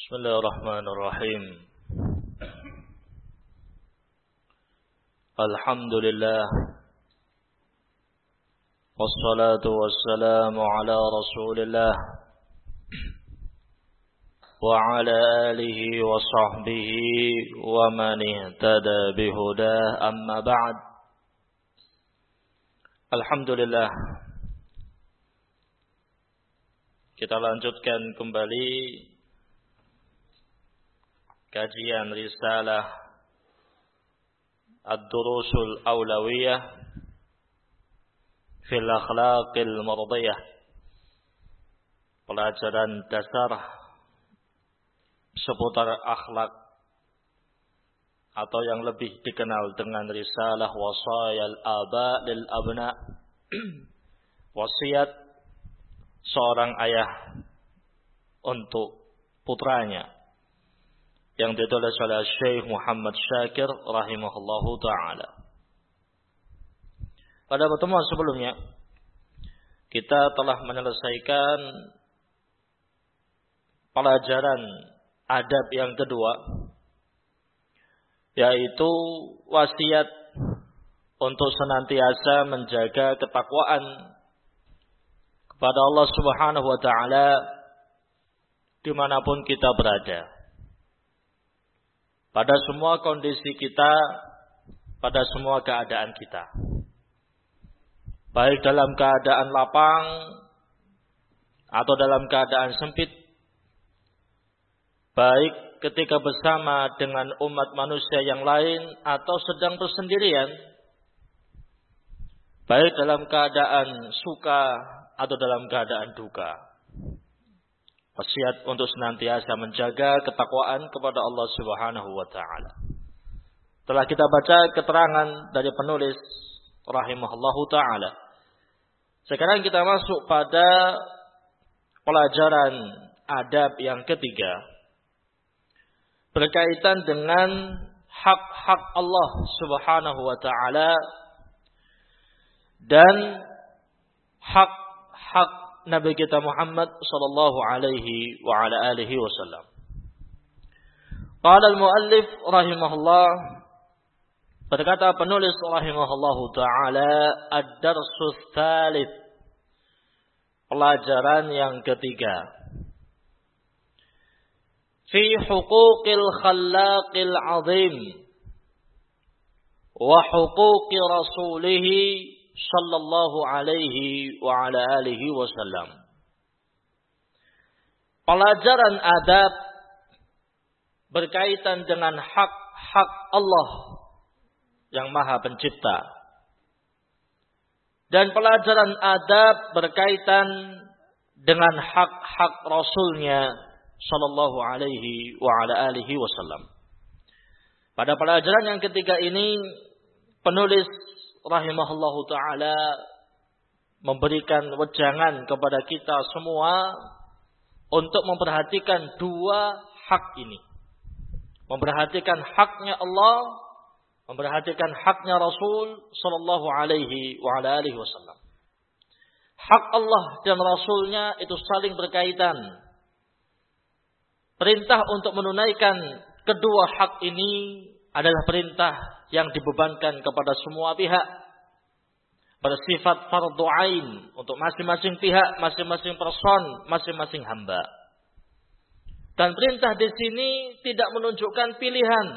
بسم الله الرحمن الرحيم الحمد لله والصلاة والسلام على رسول الله وعلى آله وصحبه ومن اهتدى بهداه أما بعد الحمد لله kita lanjutkan kembali kajian risalah Ad-Durusul Awlawiyah fil Akhlaqil Mardiyah. Pelajaran dasar seputar akhlak atau yang lebih dikenal dengan risalah wasayal aba lil abna. Wasiat seorang ayah untuk putranya yang ditulis oleh Syekh Muhammad Syakir rahimahullahu taala. Pada pertemuan sebelumnya kita telah menyelesaikan pelajaran adab yang kedua yaitu wasiat untuk senantiasa menjaga ketakwaan kepada Allah Subhanahu wa taala di mana pun kita berada pada semua kondisi kita, pada semua keadaan kita. Baik dalam keadaan lapang atau dalam keadaan sempit, baik ketika bersama dengan umat manusia yang lain atau sedang bersendirian, baik dalam keadaan suka atau dalam keadaan duka wasiat untuk senantiasa menjaga ketakwaan kepada Allah Subhanahu wa taala. Telah kita baca keterangan dari penulis rahimahullahu taala. Sekarang kita masuk pada pelajaran adab yang ketiga berkaitan dengan hak-hak Allah Subhanahu wa taala dan hak-hak Nabi kita Muhammad sallallahu alaihi wa ala alihi wasallam. Qala al-muallif rahimahullah berkata penulis rahimahullahu taala ad-darsus tsalits pelajaran yang ketiga fi huquqil khallaqil azim wa huquqi rasulih sallallahu alaihi wa ala alihi wasallam. Pelajaran adab berkaitan dengan hak-hak Allah yang Maha Pencipta. Dan pelajaran adab berkaitan dengan hak-hak Rasulnya sallallahu alaihi wa ala alihi wasallam. Pada pelajaran yang ketiga ini penulis rahimahullahu taala memberikan wejangan kepada kita semua untuk memperhatikan dua hak ini. Memperhatikan haknya Allah, memperhatikan haknya Rasul sallallahu alaihi wa ala alihi wasallam. Hak Allah dan Rasulnya itu saling berkaitan. Perintah untuk menunaikan kedua hak ini adalah perintah yang dibebankan kepada semua pihak bersifat fardu ain untuk masing-masing pihak, masing-masing person, masing-masing hamba. Dan perintah di sini tidak menunjukkan pilihan.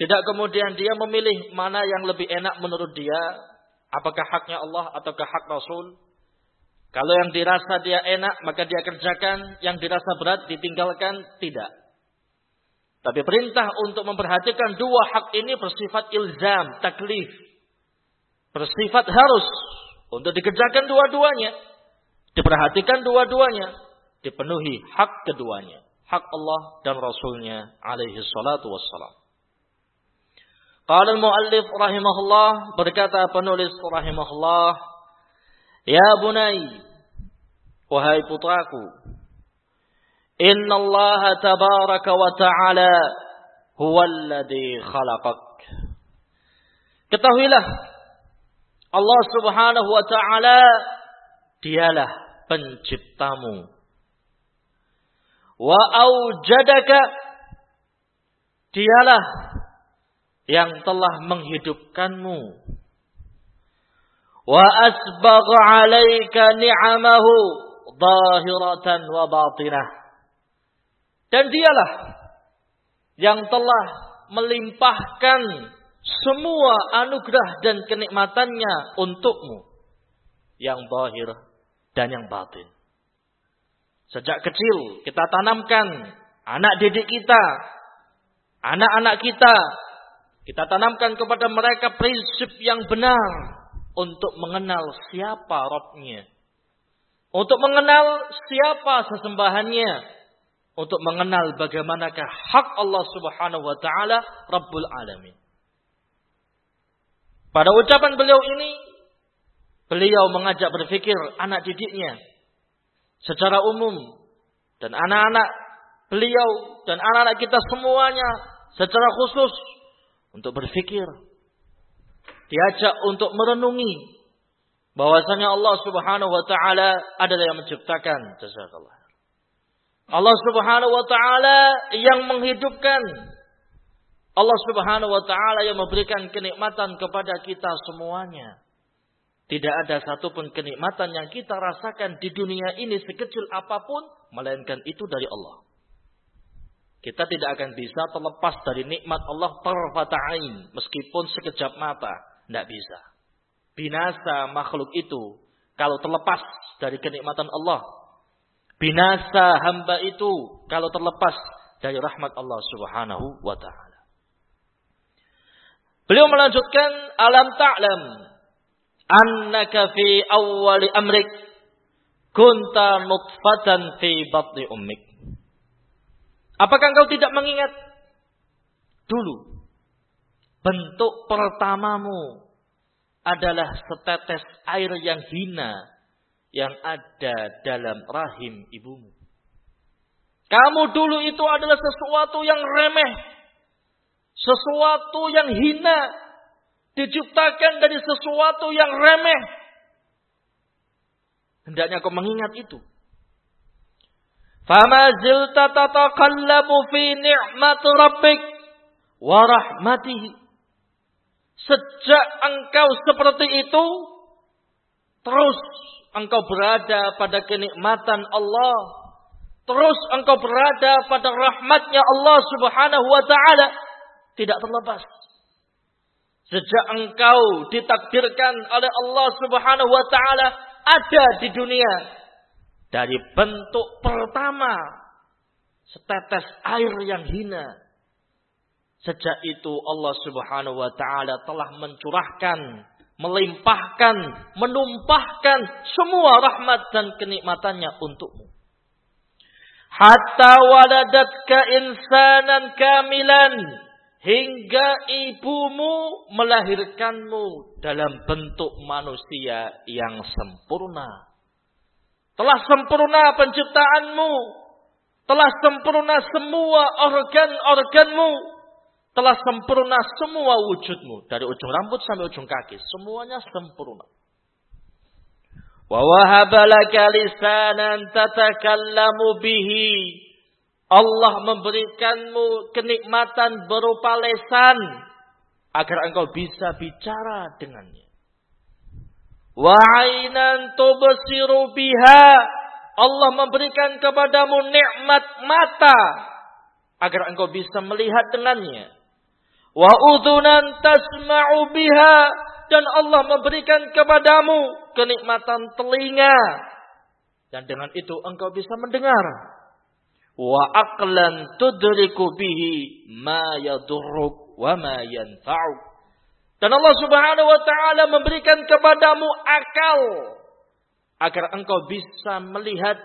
Tidak kemudian dia memilih mana yang lebih enak menurut dia, apakah haknya Allah ataukah hak Rasul. Kalau yang dirasa dia enak maka dia kerjakan, yang dirasa berat ditinggalkan, tidak. Tapi perintah untuk memperhatikan dua hak ini bersifat ilzam, taklif. Bersifat harus untuk dikerjakan dua-duanya. Diperhatikan dua-duanya. Dipenuhi hak keduanya. Hak Allah dan Rasulnya alaihi salatu wassalam. Qala al-muallif rahimahullah berkata penulis rahimahullah Ya bunai wahai putraku Allah tabaraka wa ta'ala huwa alladhi khalaqak. Ketahuilah Allah Subhanahu wa taala dialah penciptamu. wa aujadaka dialah yang telah menghidupkanmu wa asbagha 'alaika ni'amahu zahiratan wa batinah dan dialah yang telah melimpahkan semua anugerah dan kenikmatannya untukmu yang zahir dan yang batin Sejak kecil kita tanamkan anak didik kita, anak-anak kita, kita tanamkan kepada mereka prinsip yang benar untuk mengenal siapa Robnya. Untuk mengenal siapa sesembahannya. Untuk mengenal bagaimanakah hak Allah subhanahu wa ta'ala Rabbul Alamin. Pada ucapan beliau ini, beliau mengajak berpikir anak didiknya secara umum dan anak-anak beliau dan anak-anak kita semuanya secara khusus untuk berpikir diajak untuk merenungi bahwasanya Allah Subhanahu wa taala adalah yang menciptakan. Jazakallah Allah Subhanahu wa taala yang menghidupkan Allah Subhanahu wa taala yang memberikan kenikmatan kepada kita semuanya tidak ada satupun kenikmatan yang kita rasakan di dunia ini sekecil apa pun, melainkan itu dari Allah. Kita tidak akan bisa terlepas dari nikmat Allah tarfata'ain, meskipun sekejap mata. Tidak bisa. Binasa makhluk itu, kalau terlepas dari kenikmatan Allah. Binasa hamba itu, kalau terlepas dari rahmat Allah subhanahu wa ta'ala. Beliau melanjutkan, alam ta'lam annaka fi awwali amrik kunta nutfatan fi batni ummik. Apakah engkau tidak mengingat dulu bentuk pertamamu adalah setetes air yang hina yang ada dalam rahim ibumu. Kamu dulu itu adalah sesuatu yang remeh, sesuatu yang hina, Diciptakan dari sesuatu yang remeh. Hendaknya kau mengingat itu. Fama zilta tataqallabu fi ni'mat rabbik wa rahmatihi. Sejak engkau seperti itu, terus engkau berada pada kenikmatan Allah. Terus engkau berada pada rahmatnya Allah subhanahu wa ta'ala. Tidak terlepas. Sejak engkau ditakdirkan oleh Allah Subhanahu wa taala ada di dunia dari bentuk pertama setetes air yang hina. Sejak itu Allah Subhanahu wa taala telah mencurahkan, melimpahkan, menumpahkan semua rahmat dan kenikmatannya untukmu. Hatta waladatka insanan kamilan hingga ibumu melahirkanmu dalam bentuk manusia yang sempurna. Telah sempurna penciptaanmu, telah sempurna semua organ-organmu, telah sempurna semua wujudmu dari ujung rambut sampai ujung kaki, semuanya sempurna. Wa wahaba laka lisanan tatakallamu bihi Allah memberikanmu kenikmatan berupa lesan agar engkau bisa bicara dengannya. Wa ainan tubsiru biha. Allah memberikan kepadamu nikmat mata agar engkau bisa melihat dengannya. Wa udhunan tasma'u biha. Dan Allah memberikan kepadamu kenikmatan telinga. Dan dengan itu engkau bisa mendengar. Wa aqlan tudriku bihi ma yadurruk wa ma yanfa'uk. Dan Allah Subhanahu wa taala memberikan kepadamu akal. Agar engkau bisa melihat,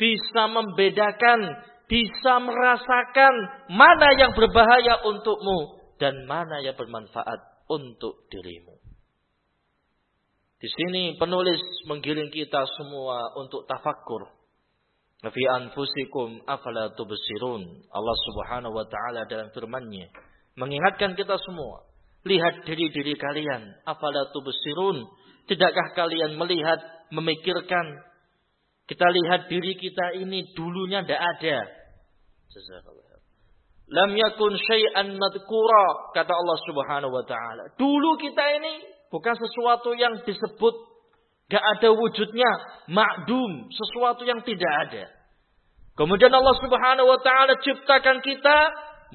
bisa membedakan, bisa merasakan mana yang berbahaya untukmu dan mana yang bermanfaat untuk dirimu. Di sini penulis menggiring kita semua untuk tafakur Fi anfusikum afala tubsirun. Allah Subhanahu wa taala dalam firman-Nya mengingatkan kita semua, lihat diri-diri kalian, afala tubsirun? Tidakkah kalian melihat, memikirkan kita lihat diri kita ini dulunya tidak ada. Lam yakun syai'an madkura kata Allah Subhanahu wa taala. Dulu kita ini bukan sesuatu yang disebut gak ada wujudnya, makdum, sesuatu yang tidak ada. Kemudian Allah Subhanahu wa taala ciptakan kita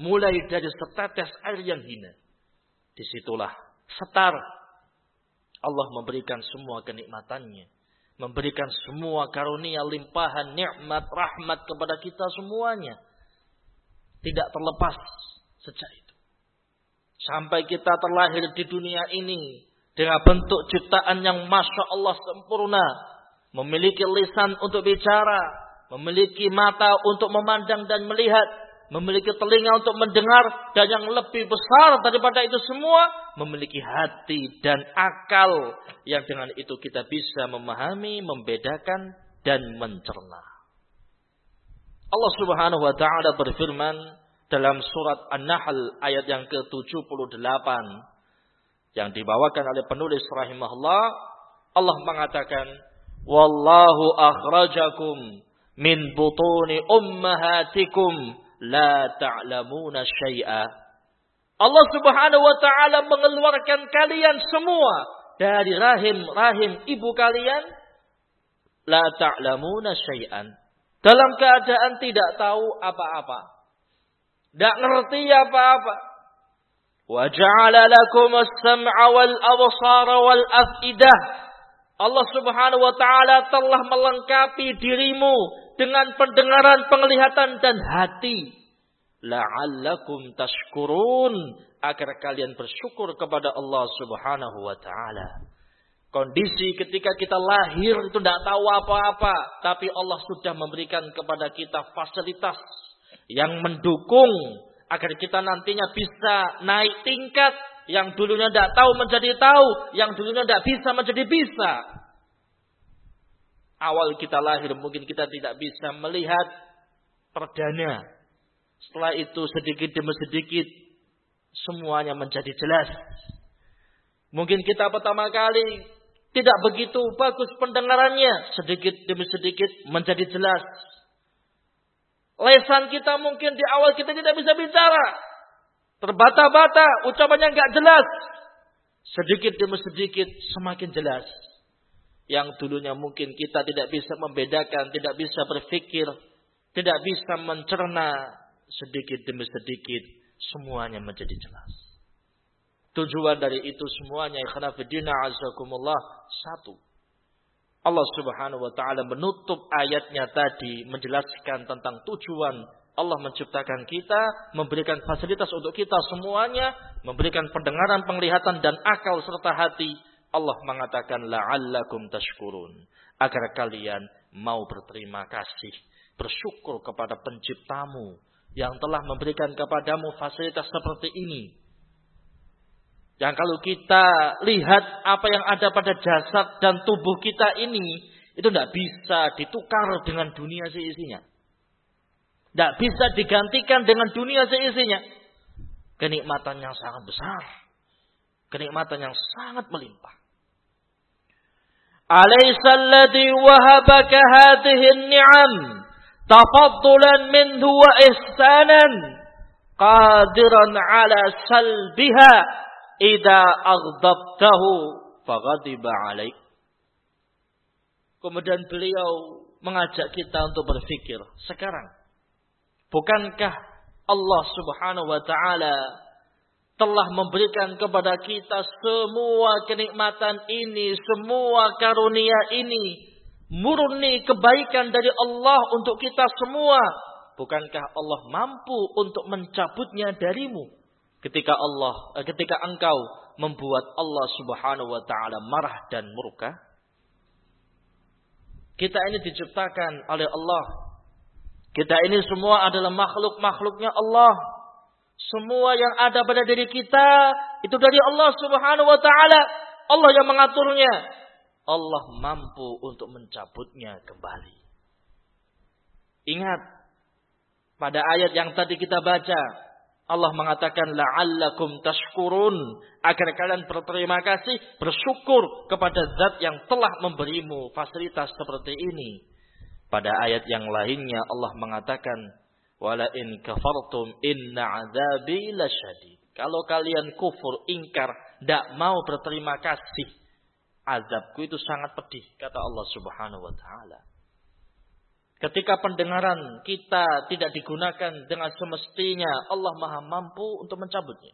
mulai dari setetes air yang hina. Di situlah setar Allah memberikan semua kenikmatannya, memberikan semua karunia, limpahan, nikmat, rahmat kepada kita semuanya tidak terlepas sejak itu. Sampai kita terlahir di dunia ini dengan bentuk ciptaan yang masya Allah sempurna, memiliki lisan untuk bicara, memiliki mata untuk memandang dan melihat, memiliki telinga untuk mendengar, dan yang lebih besar daripada itu semua, memiliki hati dan akal yang dengan itu kita bisa memahami, membedakan, dan mencerna. Allah Subhanahu wa taala berfirman dalam surat An-Nahl ayat yang ke-78 yang dibawakan oleh penulis rahimahullah Allah mengatakan wallahu akhrajakum min butuni ummahatikum la ta'lamuna syai'a. Allah Subhanahu wa taala mengeluarkan kalian semua dari rahim-rahim ibu kalian la ta'lamuna syai'an dalam keadaan tidak tahu apa-apa. Tidak ngerti apa-apa. As-sam'a wal absara wal af'idah. Allah Subhanahu wa taala telah melengkapi dirimu dengan pendengaran, penglihatan dan hati. La'allakum tashkurun agar kalian bersyukur kepada Allah Subhanahu wa taala. Kondisi ketika kita lahir itu tidak tahu apa-apa. Tapi Allah sudah memberikan kepada kita fasilitas yang mendukung agar kita nantinya bisa naik tingkat. Yang dulunya tidak tahu menjadi tahu. Yang dulunya tidak bisa menjadi bisa. Awal kita lahir mungkin kita tidak bisa melihat perdana. Setelah itu sedikit demi sedikit semuanya menjadi jelas. Mungkin kita pertama kali tidak begitu bagus pendengarannya. Sedikit demi sedikit menjadi jelas. Lesan kita mungkin di awal kita tidak bisa bicara. Terbata-bata, ucapannya nggak jelas. Sedikit demi sedikit semakin jelas. Yang dulunya mungkin kita tidak bisa membedakan, tidak bisa berpikir, tidak bisa mencerna. Sedikit demi sedikit semuanya menjadi jelas. Tujuan dari itu semuanya ikhnafidina azakumullah satu. Allah subhanahu wa ta'ala menutup ayatnya tadi menjelaskan tentang tujuan Allah menciptakan kita, memberikan fasilitas untuk kita semuanya, memberikan pendengaran, penglihatan dan akal serta hati. Allah mengatakan la'allakum tashkurun. Agar kalian mau berterima kasih, bersyukur kepada penciptamu yang telah memberikan kepadamu fasilitas seperti ini yang kalau kita lihat apa yang ada pada jasad dan tubuh kita ini, itu tidak bisa ditukar dengan dunia seisinya. Tidak bisa digantikan dengan dunia seisinya. Kenikmatan yang sangat besar. Kenikmatan yang sangat melimpah. Alaysa wahabaka hadhihi ni'am tafaddulan minhu wa ihsanan qadiran ala salbiha Ida aghdabtahu faghadiba alaik. Kemudian beliau mengajak kita untuk berpikir. Sekarang, bukankah Allah subhanahu wa ta'ala telah memberikan kepada kita semua kenikmatan ini, semua karunia ini, murni kebaikan dari Allah untuk kita semua. Bukankah Allah mampu untuk mencabutnya darimu? Ketika Allah eh, ketika engkau membuat Allah Subhanahu wa taala marah dan murka kita ini diciptakan oleh Allah. Kita ini semua adalah makhluk-makhluknya Allah. Semua yang ada pada diri kita itu dari Allah Subhanahu wa taala. Allah yang mengaturnya. Allah mampu untuk mencabutnya kembali. Ingat pada ayat yang tadi kita baca Allah mengatakan la'allakum tashkurun agar kalian berterima kasih, bersyukur kepada zat yang telah memberimu fasilitas seperti ini. Pada ayat yang lainnya Allah mengatakan Wala in kafartum inna adzabi lasyadid. Kalau kalian kufur, ingkar, tidak mau berterima kasih, azabku itu sangat pedih, kata Allah Subhanahu wa taala. Ketika pendengaran kita tidak digunakan dengan semestinya, Allah Maha mampu untuk mencabutnya.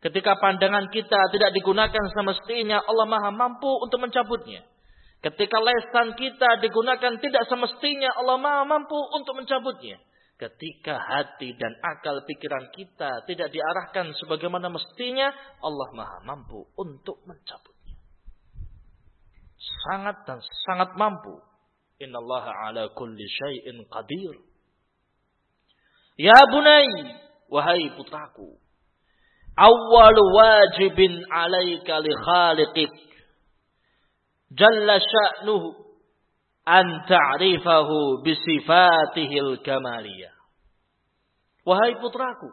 Ketika pandangan kita tidak digunakan semestinya, Allah Maha mampu untuk mencabutnya. Ketika lesan kita digunakan tidak semestinya, Allah Maha mampu untuk mencabutnya. Ketika hati dan akal pikiran kita tidak diarahkan sebagaimana mestinya, Allah Maha mampu untuk mencabutnya. Sangat dan sangat mampu Innallaha ala kulli syai'in qadir. Ya bunai, wahai putraku. Awal wajibin alaika li khaliqik. Jalla sya'nuhu an ta'rifahu bisifatihil kamaliyah. Wahai putraku,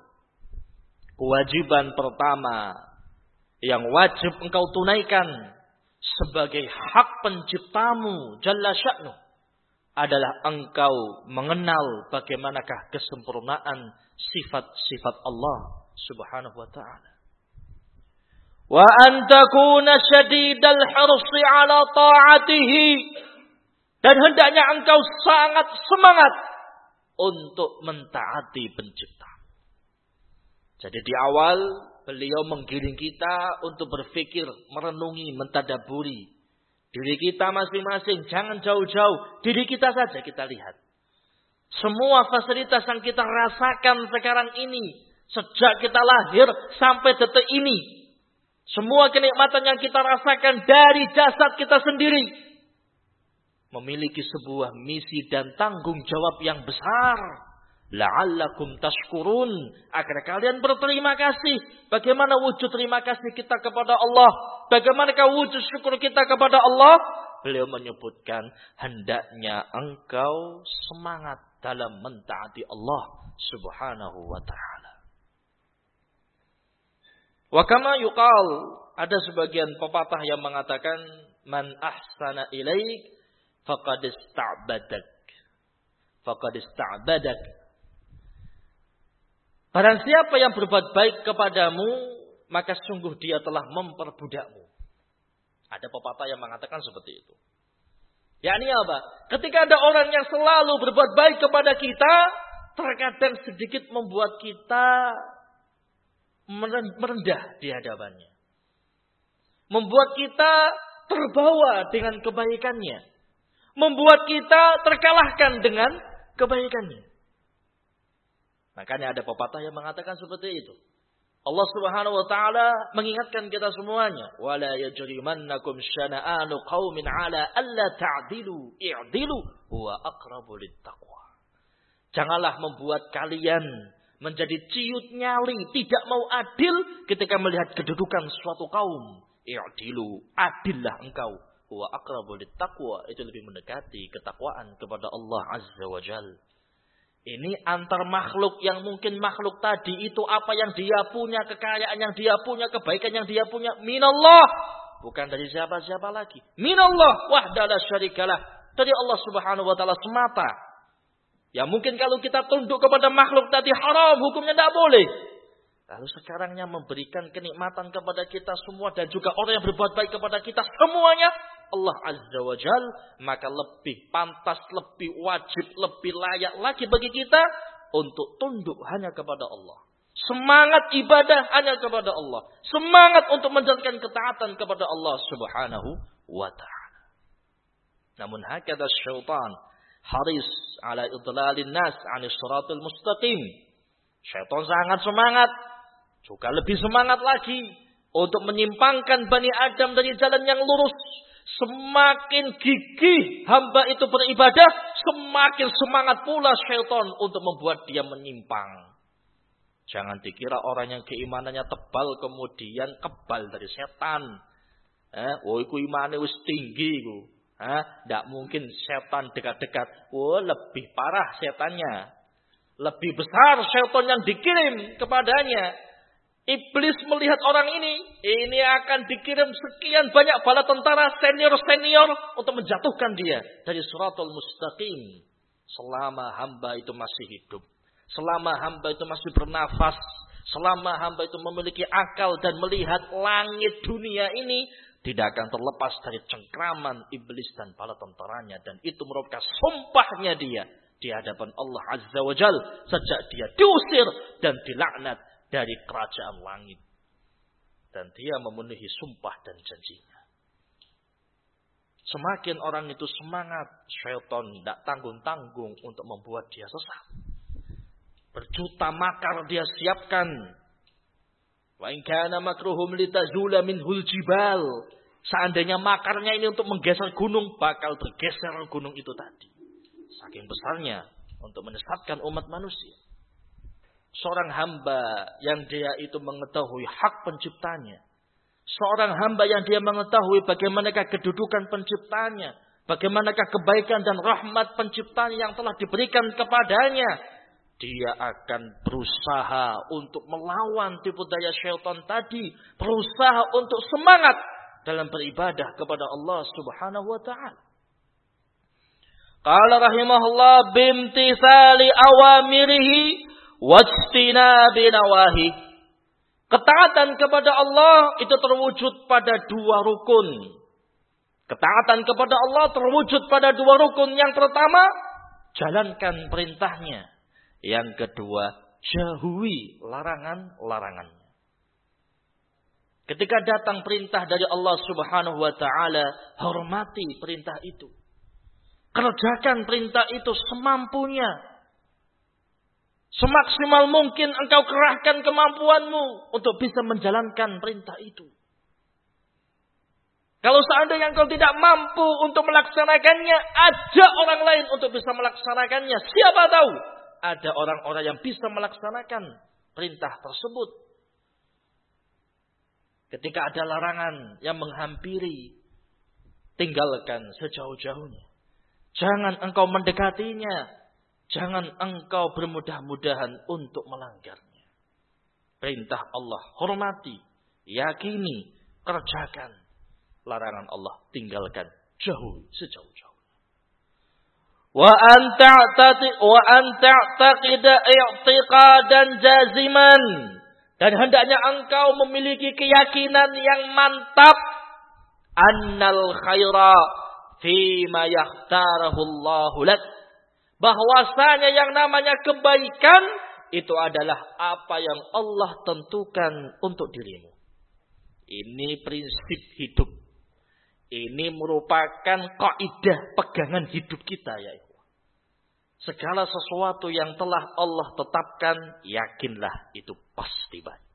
kewajiban pertama yang wajib engkau tunaikan sebagai hak penciptamu Jalla sya'nuh adalah engkau mengenal bagaimanakah kesempurnaan sifat-sifat Allah Subhanahu wa taala. Wa an takuna syadidal ala ta'atihi dan hendaknya engkau sangat semangat untuk mentaati pencipta. Jadi di awal beliau menggiring kita untuk berpikir, merenungi, mentadaburi Diri kita masing-masing, jangan jauh-jauh. Diri kita saja kita lihat. Semua fasilitas yang kita rasakan sekarang ini, sejak kita lahir sampai detik ini, semua kenikmatan yang kita rasakan dari jasad kita sendiri, memiliki sebuah misi dan tanggung jawab yang besar la'allakum tashkurun. Agar kalian berterima kasih. Bagaimana wujud terima kasih kita kepada Allah? Bagaimanakah wujud syukur kita kepada Allah? Beliau menyebutkan hendaknya engkau semangat dalam mentaati Allah subhanahu wa ta'ala. Wa kama yuqal ada sebagian pepatah yang mengatakan man ahsana ilaik faqad ista'badak. Faqad ista'badak Barang siapa yang berbuat baik kepadamu, maka sungguh dia telah memperbudakmu. Ada pepatah yang mengatakan seperti itu. Ya ini apa? Ketika ada orang yang selalu berbuat baik kepada kita, terkadang sedikit membuat kita merendah di hadapannya. Membuat kita terbawa dengan kebaikannya. Membuat kita terkalahkan dengan kebaikannya. Makanya ada pepatah yang mengatakan seperti itu. Allah Subhanahu wa taala mengingatkan kita semuanya, "Wala yajrimannakum syana'anu qaumin 'ala alla ta'dilu, i'dilu huwa aqrabu littaqwa." Janganlah membuat kalian menjadi ciut nyali, tidak mau adil ketika melihat kedudukan suatu kaum. I'dilu, adillah engkau. Huwa aqrabu littaqwa, itu lebih mendekati ketakwaan kepada Allah Azza wa Jalla. Ini antar makhluk yang mungkin makhluk tadi itu apa yang dia punya, kekayaan yang dia punya, kebaikan yang dia punya. Minallah. Bukan dari siapa-siapa lagi. Minallah. Wahdalah syarikalah. Dari Allah subhanahu wa ta'ala semata. Ya mungkin kalau kita tunduk kepada makhluk tadi haram, hukumnya tidak boleh. Lalu sekarangnya memberikan kenikmatan kepada kita semua dan juga orang yang berbuat baik kepada kita semuanya Allah Azza wa Jal, maka lebih pantas, lebih wajib, lebih layak lagi bagi kita untuk tunduk hanya kepada Allah. Semangat ibadah hanya kepada Allah. Semangat untuk menjalankan ketaatan kepada Allah Subhanahu wa taala. Namun hakada syaitan haris ala idlalin nas 'anis siratal mustaqim. Syaitan sangat semangat, juga lebih semangat lagi untuk menyimpangkan Bani Adam dari jalan yang lurus Semakin gigih hamba itu beribadah, semakin semangat pula syaitan untuk membuat dia menyimpang. Jangan dikira orang yang keimanannya tebal kemudian kebal dari setan. Eh, oh iku imane wis tinggi iku. Eh, ndak mungkin setan dekat-dekat. Oh, lebih parah setannya. Lebih besar setan yang dikirim kepadanya Iblis melihat orang ini, ini akan dikirim sekian banyak bala tentara senior-senior untuk menjatuhkan dia dari suratul mustaqim selama hamba itu masih hidup. selama hamba itu masih bernafas, selama hamba itu memiliki akal dan melihat langit dunia ini, tidak akan terlepas dari cengkraman iblis dan para tentaranya. Dan itu merupakan sumpahnya dia di hadapan Allah Azza wa Jal. Sejak dia diusir dan dilaknat dari kerajaan langit. Dan dia memenuhi sumpah dan janjinya. Semakin orang itu semangat, syaitan tidak tanggung-tanggung untuk membuat dia sesat. Berjuta makar dia siapkan Wa in kana makruhum litazula minhul jibal. Seandainya makarnya ini untuk menggeser gunung, bakal bergeser gunung itu tadi. Saking besarnya untuk menyesatkan umat manusia. Seorang hamba yang dia itu mengetahui hak penciptanya. Seorang hamba yang dia mengetahui bagaimanakah kedudukan penciptanya. Bagaimanakah kebaikan dan rahmat penciptanya yang telah diberikan kepadanya dia akan berusaha untuk melawan tipu daya syaitan tadi, berusaha untuk semangat dalam beribadah kepada Allah Subhanahu wa taala. Qala rahimahullah bimtithali awamirihi wajtinabi nawahi. Ketaatan kepada Allah itu terwujud pada dua rukun. Ketaatan kepada Allah terwujud pada dua rukun. Yang pertama, jalankan perintahnya. Yang kedua, jauhi larangan-larangannya. Ketika datang perintah dari Allah Subhanahu wa taala, hormati perintah itu. Kerjakan perintah itu semampunya. Semaksimal mungkin engkau kerahkan kemampuanmu untuk bisa menjalankan perintah itu. Kalau seandainya engkau tidak mampu untuk melaksanakannya, ajak orang lain untuk bisa melaksanakannya. Siapa tahu ada orang-orang yang bisa melaksanakan perintah tersebut. Ketika ada larangan yang menghampiri, tinggalkan sejauh-jauhnya. Jangan engkau mendekatinya. Jangan engkau bermudah-mudahan untuk melanggarnya. Perintah Allah hormati, yakini, kerjakan. Larangan Allah tinggalkan jauh sejauh-jauh wa an ta'taqid wa an ta'taqid i'tiqadan jaziman dan hendaknya engkau memiliki keyakinan yang mantap annal khaira fi ma yahtarahu Allah lak bahwasanya yang namanya kebaikan itu adalah apa yang Allah tentukan untuk dirimu ini prinsip hidup ini merupakan kaidah pegangan hidup kita ya. Segala sesuatu yang telah Allah tetapkan, yakinlah itu pasti baik.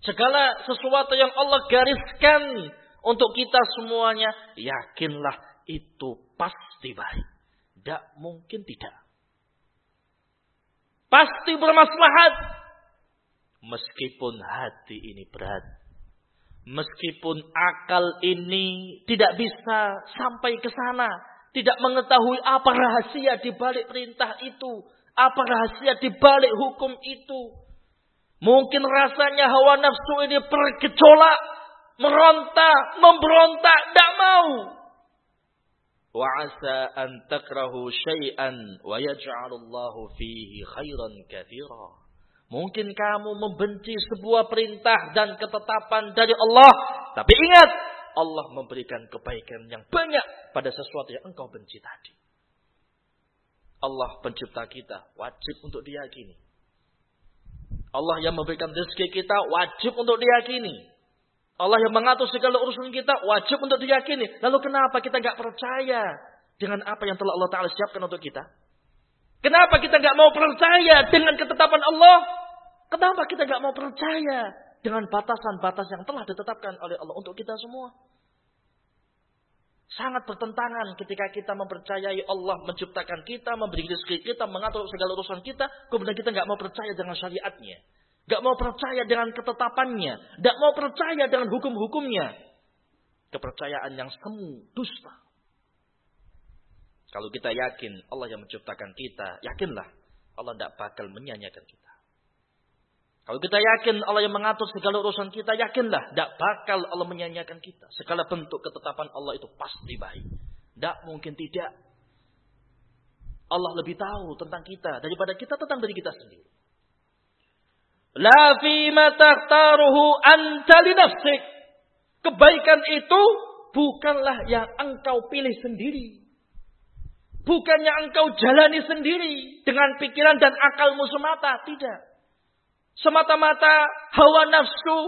Segala sesuatu yang Allah gariskan untuk kita semuanya, yakinlah itu pasti baik. Tidak mungkin tidak. Pasti bermaslahat. Meskipun hati ini berat Meskipun akal ini tidak bisa sampai ke sana, tidak mengetahui apa rahasia di balik perintah itu, apa rahasia di balik hukum itu. Mungkin rasanya hawa nafsu ini bergejolak, meronta, memberontak, tidak mau. Wa asa an takrahu syai'an wa yaj'alullahu fihi khairan. Mungkin kamu membenci sebuah perintah dan ketetapan dari Allah. Tapi ingat, Allah memberikan kebaikan yang banyak pada sesuatu yang engkau benci tadi. Allah pencipta kita wajib untuk diyakini. Allah yang memberikan rezeki kita wajib untuk diyakini. Allah yang mengatur segala urusan kita wajib untuk diyakini. Lalu kenapa kita nggak percaya dengan apa yang telah Allah Taala siapkan untuk kita? Kenapa kita nggak mau percaya dengan ketetapan Allah? Kenapa kita nggak mau percaya dengan batasan-batas yang telah ditetapkan oleh Allah untuk kita semua? Sangat bertentangan ketika kita mempercayai Allah menciptakan kita, memberi rezeki kita, mengatur segala urusan kita, kemudian kita nggak mau percaya dengan syariatnya, nggak mau percaya dengan ketetapannya, nggak mau percaya dengan hukum-hukumnya. Kepercayaan yang semu, dusta. Kalau kita yakin Allah yang menciptakan kita, yakinlah Allah tidak bakal menyanyikan kita. Kalau kita yakin Allah yang mengatur segala urusan kita, yakinlah. Tidak bakal Allah menyanyiakan kita. Segala bentuk ketetapan Allah itu pasti baik. Tidak mungkin tidak. Allah lebih tahu tentang kita daripada kita tentang diri kita sendiri. La ma takhtaruhu anta li nafsik. Kebaikan itu bukanlah yang engkau pilih sendiri. Bukannya engkau jalani sendiri dengan pikiran dan akalmu semata. Tidak. Semata-mata hawa nafsu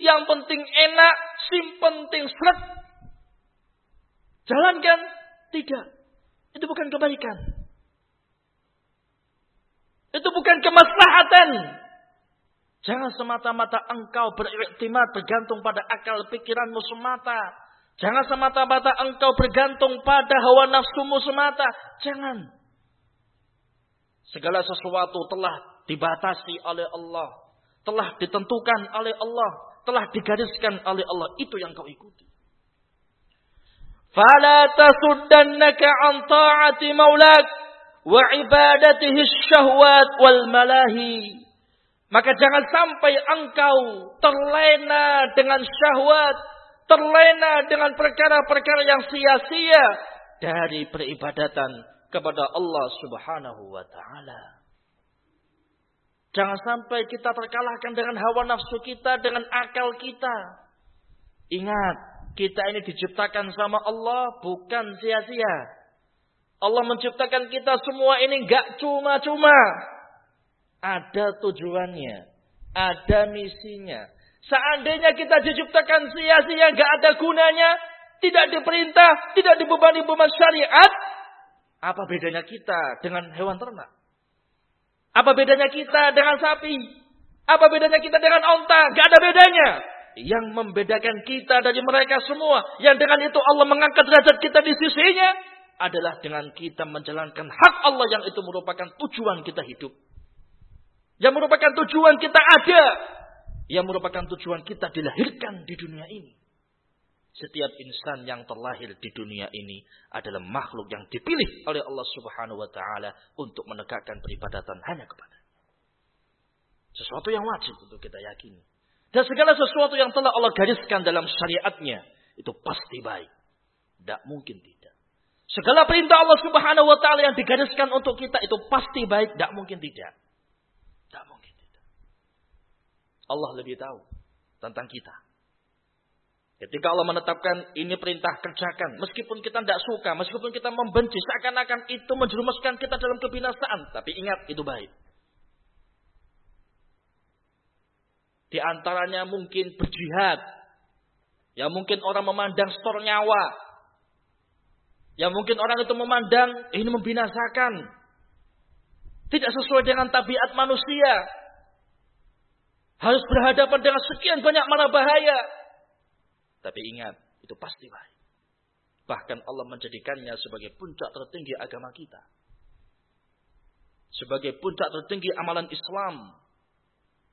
yang penting enak, sim penting seret. Jalankan? Tidak. Itu bukan kebaikan. Itu bukan kemaslahatan. Jangan semata-mata engkau beriktimat bergantung pada akal pikiranmu semata. Jangan semata-mata engkau bergantung pada hawa nafsumu semata. Jangan. Segala sesuatu telah dibatasi oleh Allah. Telah ditentukan oleh Allah. Telah digariskan oleh Allah. Itu yang kau ikuti. Fala tasuddannaka an ta'ati maulak wa ibadatihi syahwat wal malahi. Maka jangan sampai engkau terlena dengan syahwat, terlena dengan perkara-perkara yang sia-sia dari peribadatan kepada Allah Subhanahu wa taala. Jangan sampai kita terkalahkan dengan hawa nafsu kita, dengan akal kita. Ingat, kita ini diciptakan sama Allah bukan sia-sia. Allah menciptakan kita semua ini enggak cuma-cuma. Ada tujuannya. Ada misinya. Seandainya kita diciptakan sia-sia, gak ada gunanya, tidak diperintah, tidak dibebani beban syariat, apa bedanya kita dengan hewan ternak? Apa bedanya kita dengan sapi? Apa bedanya kita dengan onta? Gak ada bedanya. Yang membedakan kita dari mereka semua. Yang dengan itu Allah mengangkat derajat kita di sisinya. Adalah dengan kita menjalankan hak Allah yang itu merupakan tujuan kita hidup. Yang merupakan tujuan kita ada. Yang merupakan tujuan kita dilahirkan di dunia ini. Setiap insan yang terlahir di dunia ini adalah makhluk yang dipilih oleh Allah Subhanahu wa taala untuk menegakkan peribadatan hanya kepada sesuatu yang wajib untuk kita yakini. Dan segala sesuatu yang telah Allah gariskan dalam syariatnya itu pasti baik. Tidak mungkin tidak. Segala perintah Allah Subhanahu wa taala yang digariskan untuk kita itu pasti baik, tidak mungkin tidak. Allah lebih tahu tentang kita. Ketika Allah menetapkan ini perintah kerjakan, meskipun kita tidak suka, meskipun kita membenci, seakan-akan itu menjerumuskan kita dalam kebinasaan. Tapi ingat, itu baik. Di antaranya mungkin berjihad. Ya mungkin orang memandang stor nyawa. Ya mungkin orang itu memandang ini membinasakan. Tidak sesuai dengan tabiat manusia harus berhadapan dengan sekian banyak mana bahaya. Tapi ingat, itu pasti baik. Bahkan Allah menjadikannya sebagai puncak tertinggi agama kita. Sebagai puncak tertinggi amalan Islam.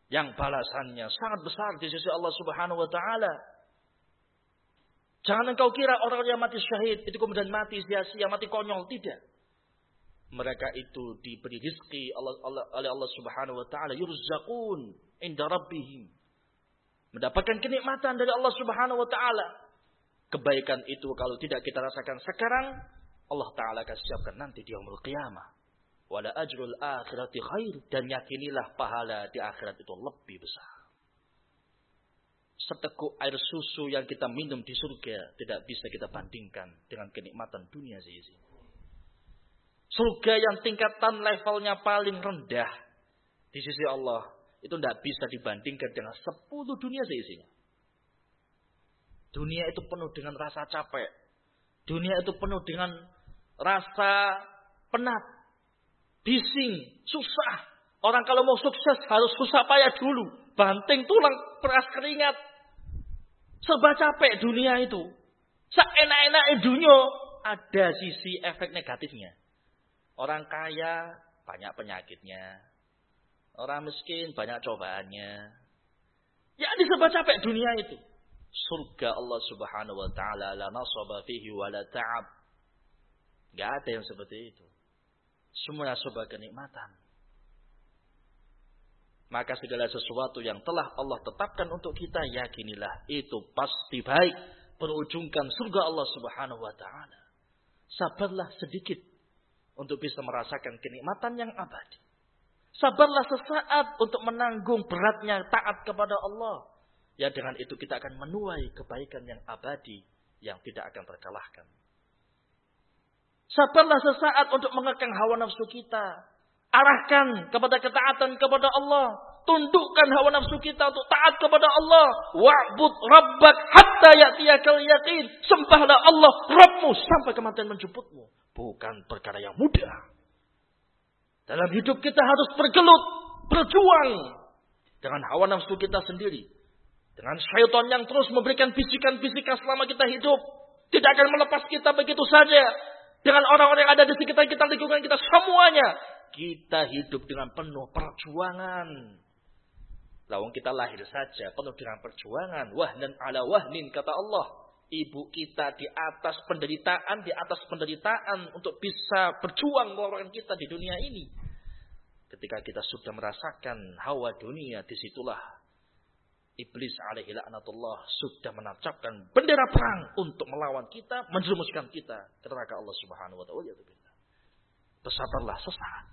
Yang balasannya sangat besar di sisi Allah subhanahu wa ta'ala. Jangan engkau kira orang yang mati syahid itu kemudian mati sia-sia, mati konyol. Tidak. Mereka itu diberi rizki oleh Allah, Allah, Allah subhanahu wa ta'ala. Yurzakun inda rabbihim. Mendapatkan kenikmatan dari Allah Subhanahu wa taala. Kebaikan itu kalau tidak kita rasakan sekarang, Allah taala akan siapkan nanti di yaumul qiyamah. Wala ajrul akhirati khair dan yakinilah pahala di akhirat itu lebih besar. Seteguk air susu yang kita minum di surga tidak bisa kita bandingkan dengan kenikmatan dunia sih. Surga yang tingkatan levelnya paling rendah di sisi Allah itu tidak bisa dibandingkan dengan sepuluh dunia seisinya. Dunia itu penuh dengan rasa capek. Dunia itu penuh dengan rasa penat. Bising, susah. Orang kalau mau sukses harus susah payah dulu. Banting tulang, peras keringat. Serba capek dunia itu. Seenak-enak dunia ada sisi efek negatifnya. Orang kaya banyak penyakitnya. Orang miskin banyak cobaannya. Ya disebut capek dunia itu. Surga Allah subhanahu wa ta'ala la nasaba fihi wa la ta'ab. Gak ada yang seperti itu. Semua sebuah kenikmatan. Maka segala sesuatu yang telah Allah tetapkan untuk kita yakinilah itu pasti baik berujungkan surga Allah Subhanahu wa taala. Sabarlah sedikit untuk bisa merasakan kenikmatan yang abadi. Sabarlah sesaat untuk menanggung beratnya taat kepada Allah. Ya dengan itu kita akan menuai kebaikan yang abadi yang tidak akan terkalahkan. Sabarlah sesaat untuk mengekang hawa nafsu kita. Arahkan kepada ketaatan kepada Allah. Tundukkan hawa nafsu kita untuk taat kepada Allah. Wa'bud rabbak hatta ya'tiyakal yakin. Sembahlah Allah, Rabbmu sampai kematian menjemputmu. Bukan perkara yang mudah. Dalam hidup kita harus bergelut, berjuang dengan hawa nafsu kita sendiri. Dengan syaitan yang terus memberikan bisikan-bisikan selama kita hidup. Tidak akan melepas kita begitu saja. Dengan orang-orang yang ada di sekitar kita, lingkungan kita, semuanya. Kita hidup dengan penuh perjuangan. Lawang kita lahir saja penuh dengan perjuangan. Wahnan ala wahnin kata Allah ibu kita di atas penderitaan, di atas penderitaan untuk bisa berjuang melawan kita di dunia ini. Ketika kita sudah merasakan hawa dunia, di situlah iblis alaihi laknatullah sudah menancapkan bendera perang untuk melawan kita, menjerumuskan kita ke neraka Allah Subhanahu wa taala. Bersabarlah sesaat.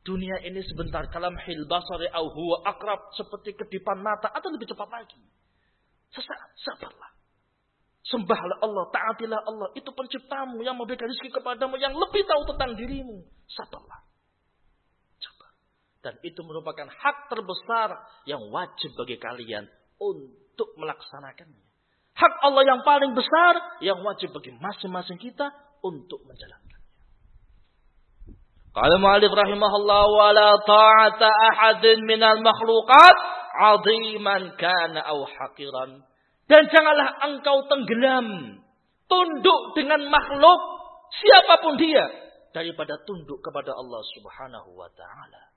Dunia ini sebentar kalam hil basari au huwa akrab seperti kedipan mata atau lebih cepat lagi. Sesaat, sabarlah. Sembahlah Allah, taatilah Allah. Itu penciptamu yang memberikan rezeki kepadamu yang lebih tahu tentang dirimu. Sabarlah. Coba. Dan itu merupakan hak terbesar yang wajib bagi kalian untuk melaksanakannya. Hak Allah yang paling besar yang wajib bagi masing-masing kita untuk menjalankannya. Qala mu'alif rahimahullah wa la ta'ata ahadin minal makhluqat 'aziman kana aw haqiran dan janganlah engkau tenggelam. Tunduk dengan makhluk. Siapa pun dia. Daripada tunduk kepada Allah subhanahu wa ta'ala.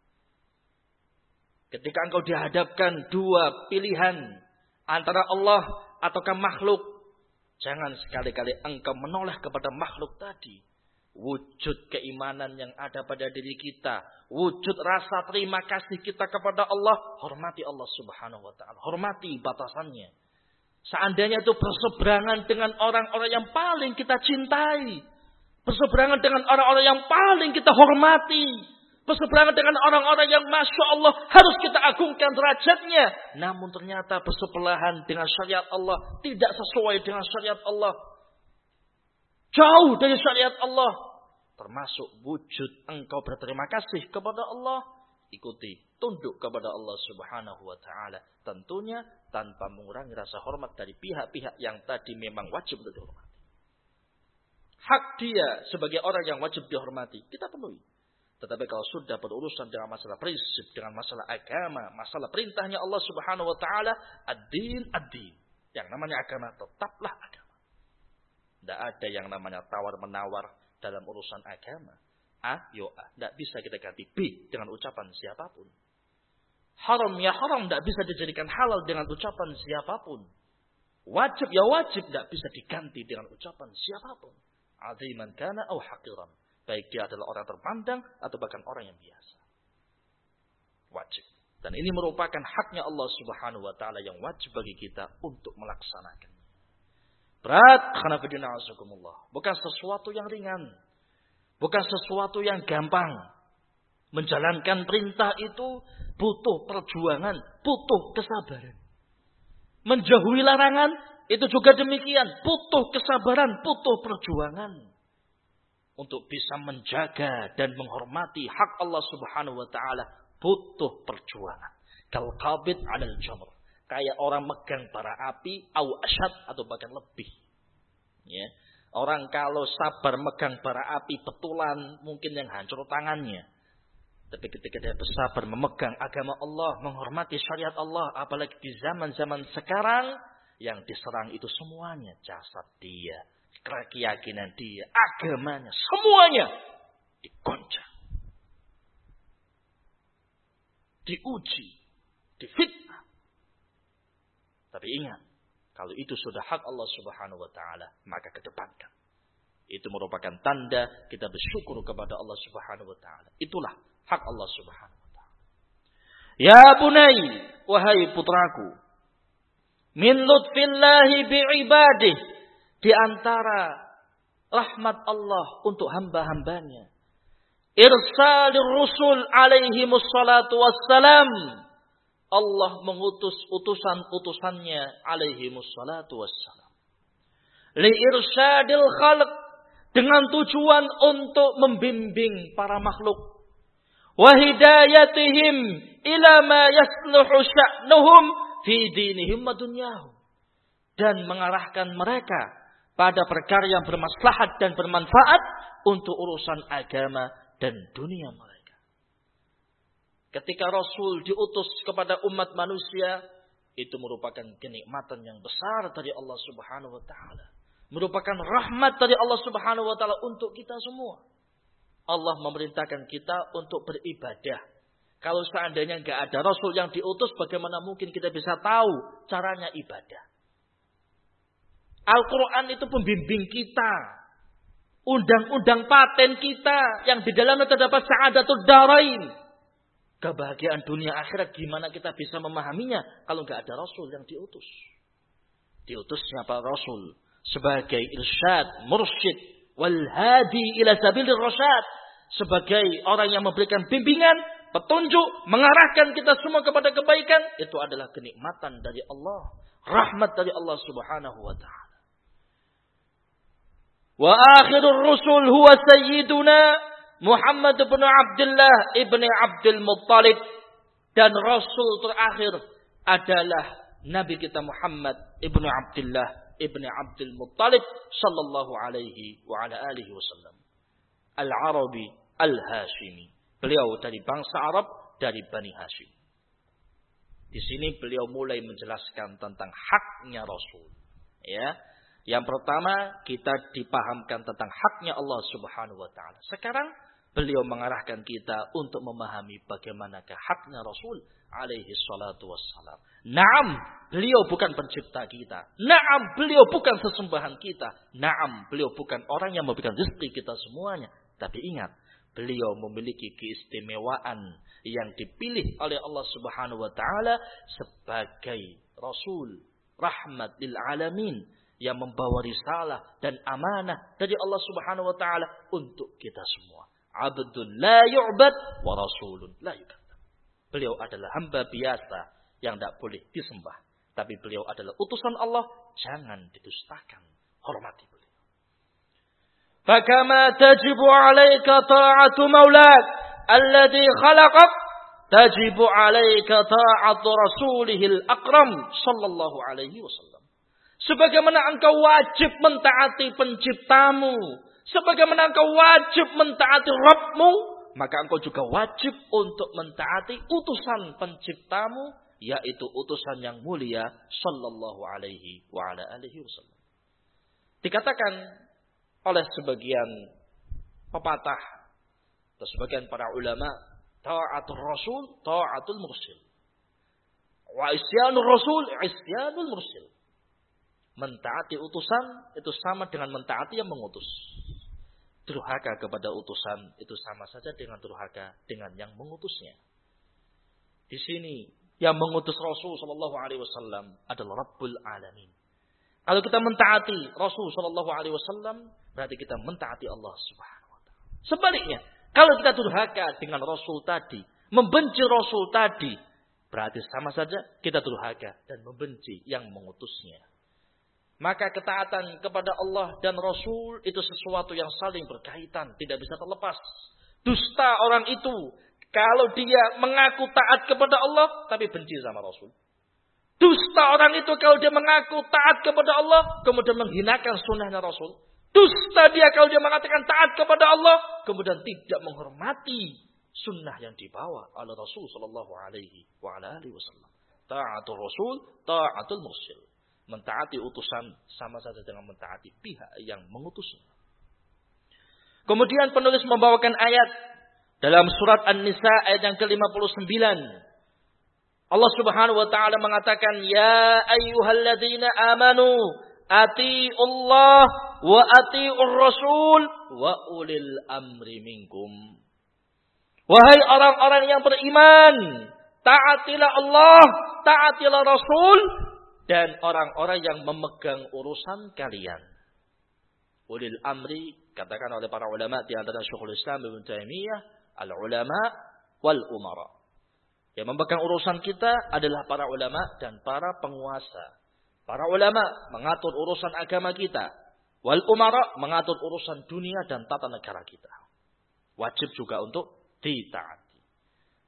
Ketika engkau dihadapkan dua pilihan. Antara Allah ataukah makhluk. Jangan sekali-kali engkau menoleh kepada makhluk tadi. Wujud keimanan yang ada pada diri kita. Wujud rasa terima kasih kita kepada Allah. Hormati Allah subhanahu wa ta'ala. Hormati batasannya. Seandainya itu berseberangan dengan orang-orang yang paling kita cintai. Berseberangan dengan orang-orang yang paling kita hormati. Berseberangan dengan orang-orang yang Masya Allah harus kita agungkan derajatnya. Namun ternyata bersebelahan dengan syariat Allah. Tidak sesuai dengan syariat Allah. Jauh dari syariat Allah. Termasuk wujud engkau berterima kasih kepada Allah. Ikuti, tunduk kepada Allah subhanahu wa ta'ala. Tentunya tanpa mengurangi rasa hormat dari pihak-pihak yang tadi memang wajib untuk dihormati. Hak dia sebagai orang yang wajib dihormati, kita penuhi. Tetapi kalau sudah berurusan dengan masalah prinsip, dengan masalah agama, masalah perintahnya Allah subhanahu wa ta'ala, ad-din, ad-din. Yang namanya agama, tetaplah agama. Tidak ada yang namanya tawar-menawar dalam urusan agama. A, yo A. Tidak bisa kita ganti B dengan ucapan siapa pun. Haram ya haram tidak bisa dijadikan halal dengan ucapan siapa pun. Wajib ya wajib tidak bisa diganti dengan ucapan siapa pun. Aziman kana au haqiran. Baik dia adalah orang terpandang atau bahkan orang yang biasa. Wajib. Dan ini merupakan haknya Allah subhanahu wa ta'ala yang wajib bagi kita untuk melaksanakannya. Berat, khanafidina Bukan sesuatu yang ringan. Bukan sesuatu yang gampang. Menjalankan perintah itu butuh perjuangan, butuh kesabaran. Menjauhi larangan itu juga demikian, butuh kesabaran, butuh perjuangan untuk bisa menjaga dan menghormati hak Allah Subhanahu wa taala butuh perjuangan. Kal qabid 'alal jamr. Kayak orang megang bara api au asyad atau bahkan lebih. Ya. Orang kalau sabar megang bara api betulan mungkin yang hancur tangannya. Tapi ketika dia bersabar memegang agama Allah, menghormati syariat Allah, apalagi di zaman-zaman sekarang yang diserang itu semuanya jasad dia, keyakinan dia, agamanya, semuanya digoncang. Diuji, difitnah. Tapi ingat, kalau itu sudah hak Allah Subhanahu wa taala, maka kedepankan. Itu merupakan tanda kita bersyukur kepada Allah Subhanahu wa taala. Itulah hak Allah Subhanahu wa taala. Ya bunai, wahai putraku, min lutfillahi bi'ibadih di antara rahmat Allah untuk hamba-hambanya irsalir rusul alaihi musallatu wassalam. Allah mengutus utusan-utusannya alaihi musallatu wassalam. Li irsyadil khalq dengan tujuan untuk membimbing para makhluk. Wahidayatihim ila ma yasluhu sya'nuhum fi dinihim wa. Dan mengarahkan mereka pada perkara yang bermaslahat dan bermanfaat untuk urusan agama dan dunia mereka. Ketika Rasul diutus kepada umat manusia, itu merupakan kenikmatan yang besar dari Allah Subhanahu wa taala. Merupakan rahmat dari Allah Subhanahu wa taala untuk kita semua. Allah memerintahkan kita untuk beribadah. Kalau seandainya nggak ada Rasul yang diutus, bagaimana mungkin kita bisa tahu caranya ibadah? Al-Quran itu pembimbing kita undang-undang paten kita yang di dalamnya terdapat sa'adatul darain. Kebahagiaan dunia akhirat gimana kita bisa memahaminya kalau nggak ada Rasul yang diutus. Diutusnya para Rasul sebagai irsyad, mursyid, wal hadi ila sabilir rasyad. Sebagai orang yang memberikan bimbingan, petunjuk, mengarahkan kita semua kepada kebaikan. Itu adalah kenikmatan dari Allah. Rahmat dari Allah subhanahu wa ta'ala. Wa akhirur rusul huwa sayyiduna Muhammad bin Abdullah ibni Abdul Muttalib. Dan Rasul terakhir adalah Nabi kita Muhammad ibnu Abdullah ibni Abdul Muttalib sallallahu alaihi wa ala alihi wasallam. Al-Arabi Al-Hashimi. Beliau dari bangsa Arab dari Bani Hashim. Di sini beliau mulai menjelaskan tentang haknya Rasul. Ya, yang pertama, kita dipahamkan tentang haknya Allah Subhanahu wa taala. Sekarang beliau mengarahkan kita untuk memahami bagaimanakah haknya Rasul alaihi salatu wassalam. Naam, beliau bukan pencipta kita. Naam, beliau bukan sesembahan kita. Naam, beliau bukan orang yang memberikan rezeki kita semuanya. Tapi ingat, beliau memiliki keistimewaan yang dipilih oleh Allah Subhanahu wa taala sebagai rasul rahmat lil alamin yang membawa risalah dan amanah dari Allah Subhanahu wa taala untuk kita semua. Abdul la yu'bad wa rasulun la yukadzab. Beliau adalah hamba biasa yang tidak boleh disembah, tapi beliau adalah utusan Allah, jangan didustakan. Hormati beliau. Fakama tajibu 'alaika ta'atu maulak alladhi khalaqak tajibu 'alaika ta'atu rasulihil akram sallallahu alaihi wasallam. Sebagaimana engkau wajib mentaati penciptamu. Sebagaimana engkau wajib mentaati Rabbmu. Maka engkau juga wajib untuk mentaati utusan penciptamu. Yaitu utusan yang mulia. Sallallahu alaihi wa ala alihi wasallam. Dikatakan oleh sebagian pepatah. Atau sebagian para ulama. Ta'atul Rasul, ta'atul Mursil. Wa isyanul Rasul, isyanul Mursil. Mentaati utusan itu sama dengan mentaati yang mengutus. Durhaka kepada utusan itu sama saja dengan durhaka dengan yang mengutusnya. Di sini yang mengutus Rasul Shallallahu Alaihi Wasallam adalah Rabbul Alamin. Kalau kita mentaati Rasul Shallallahu Alaihi Wasallam, berarti kita mentaati Allah Subhanahu Wa Taala. Sebaliknya, kalau kita durhaka dengan Rasul tadi, membenci Rasul tadi, berarti sama saja kita durhaka dan membenci yang mengutusnya. Maka ketaatan kepada Allah dan Rasul itu sesuatu yang saling berkaitan. Tidak bisa terlepas. Dusta orang itu. Kalau dia mengaku taat kepada Allah. Tapi benci sama Rasul. Dusta orang itu kalau dia mengaku taat kepada Allah. Kemudian menghinakan sunnahnya Rasul. Dusta dia kalau dia mengatakan taat kepada Allah. Kemudian tidak menghormati sunnah yang dibawa oleh Rasul Sallallahu Alaihi Wasallam. Taatul Rasul, taatul Mursil. Mentaati utusan sama saja dengan mentaati pihak yang mengutusnya. Kemudian penulis membawakan ayat dalam surat An-Nisa ayat yang ke-59. Allah Subhanahu wa taala mengatakan, "Ya ayyuhalladzina amanu, atiiullah wa atiiur rasul wa ulil amri minkum." Wahai orang-orang yang beriman, taatilah Allah, taatilah Rasul dan orang-orang yang memegang urusan kalian. Ulil amri katakan oleh para ulama di antara Syekhul Islam Ibnu Taimiyah, al ulama wal umara. Yang memegang urusan kita adalah para ulama dan para penguasa. Para ulama mengatur urusan agama kita. Wal umara mengatur urusan dunia dan tata negara kita. Wajib juga untuk ditaati.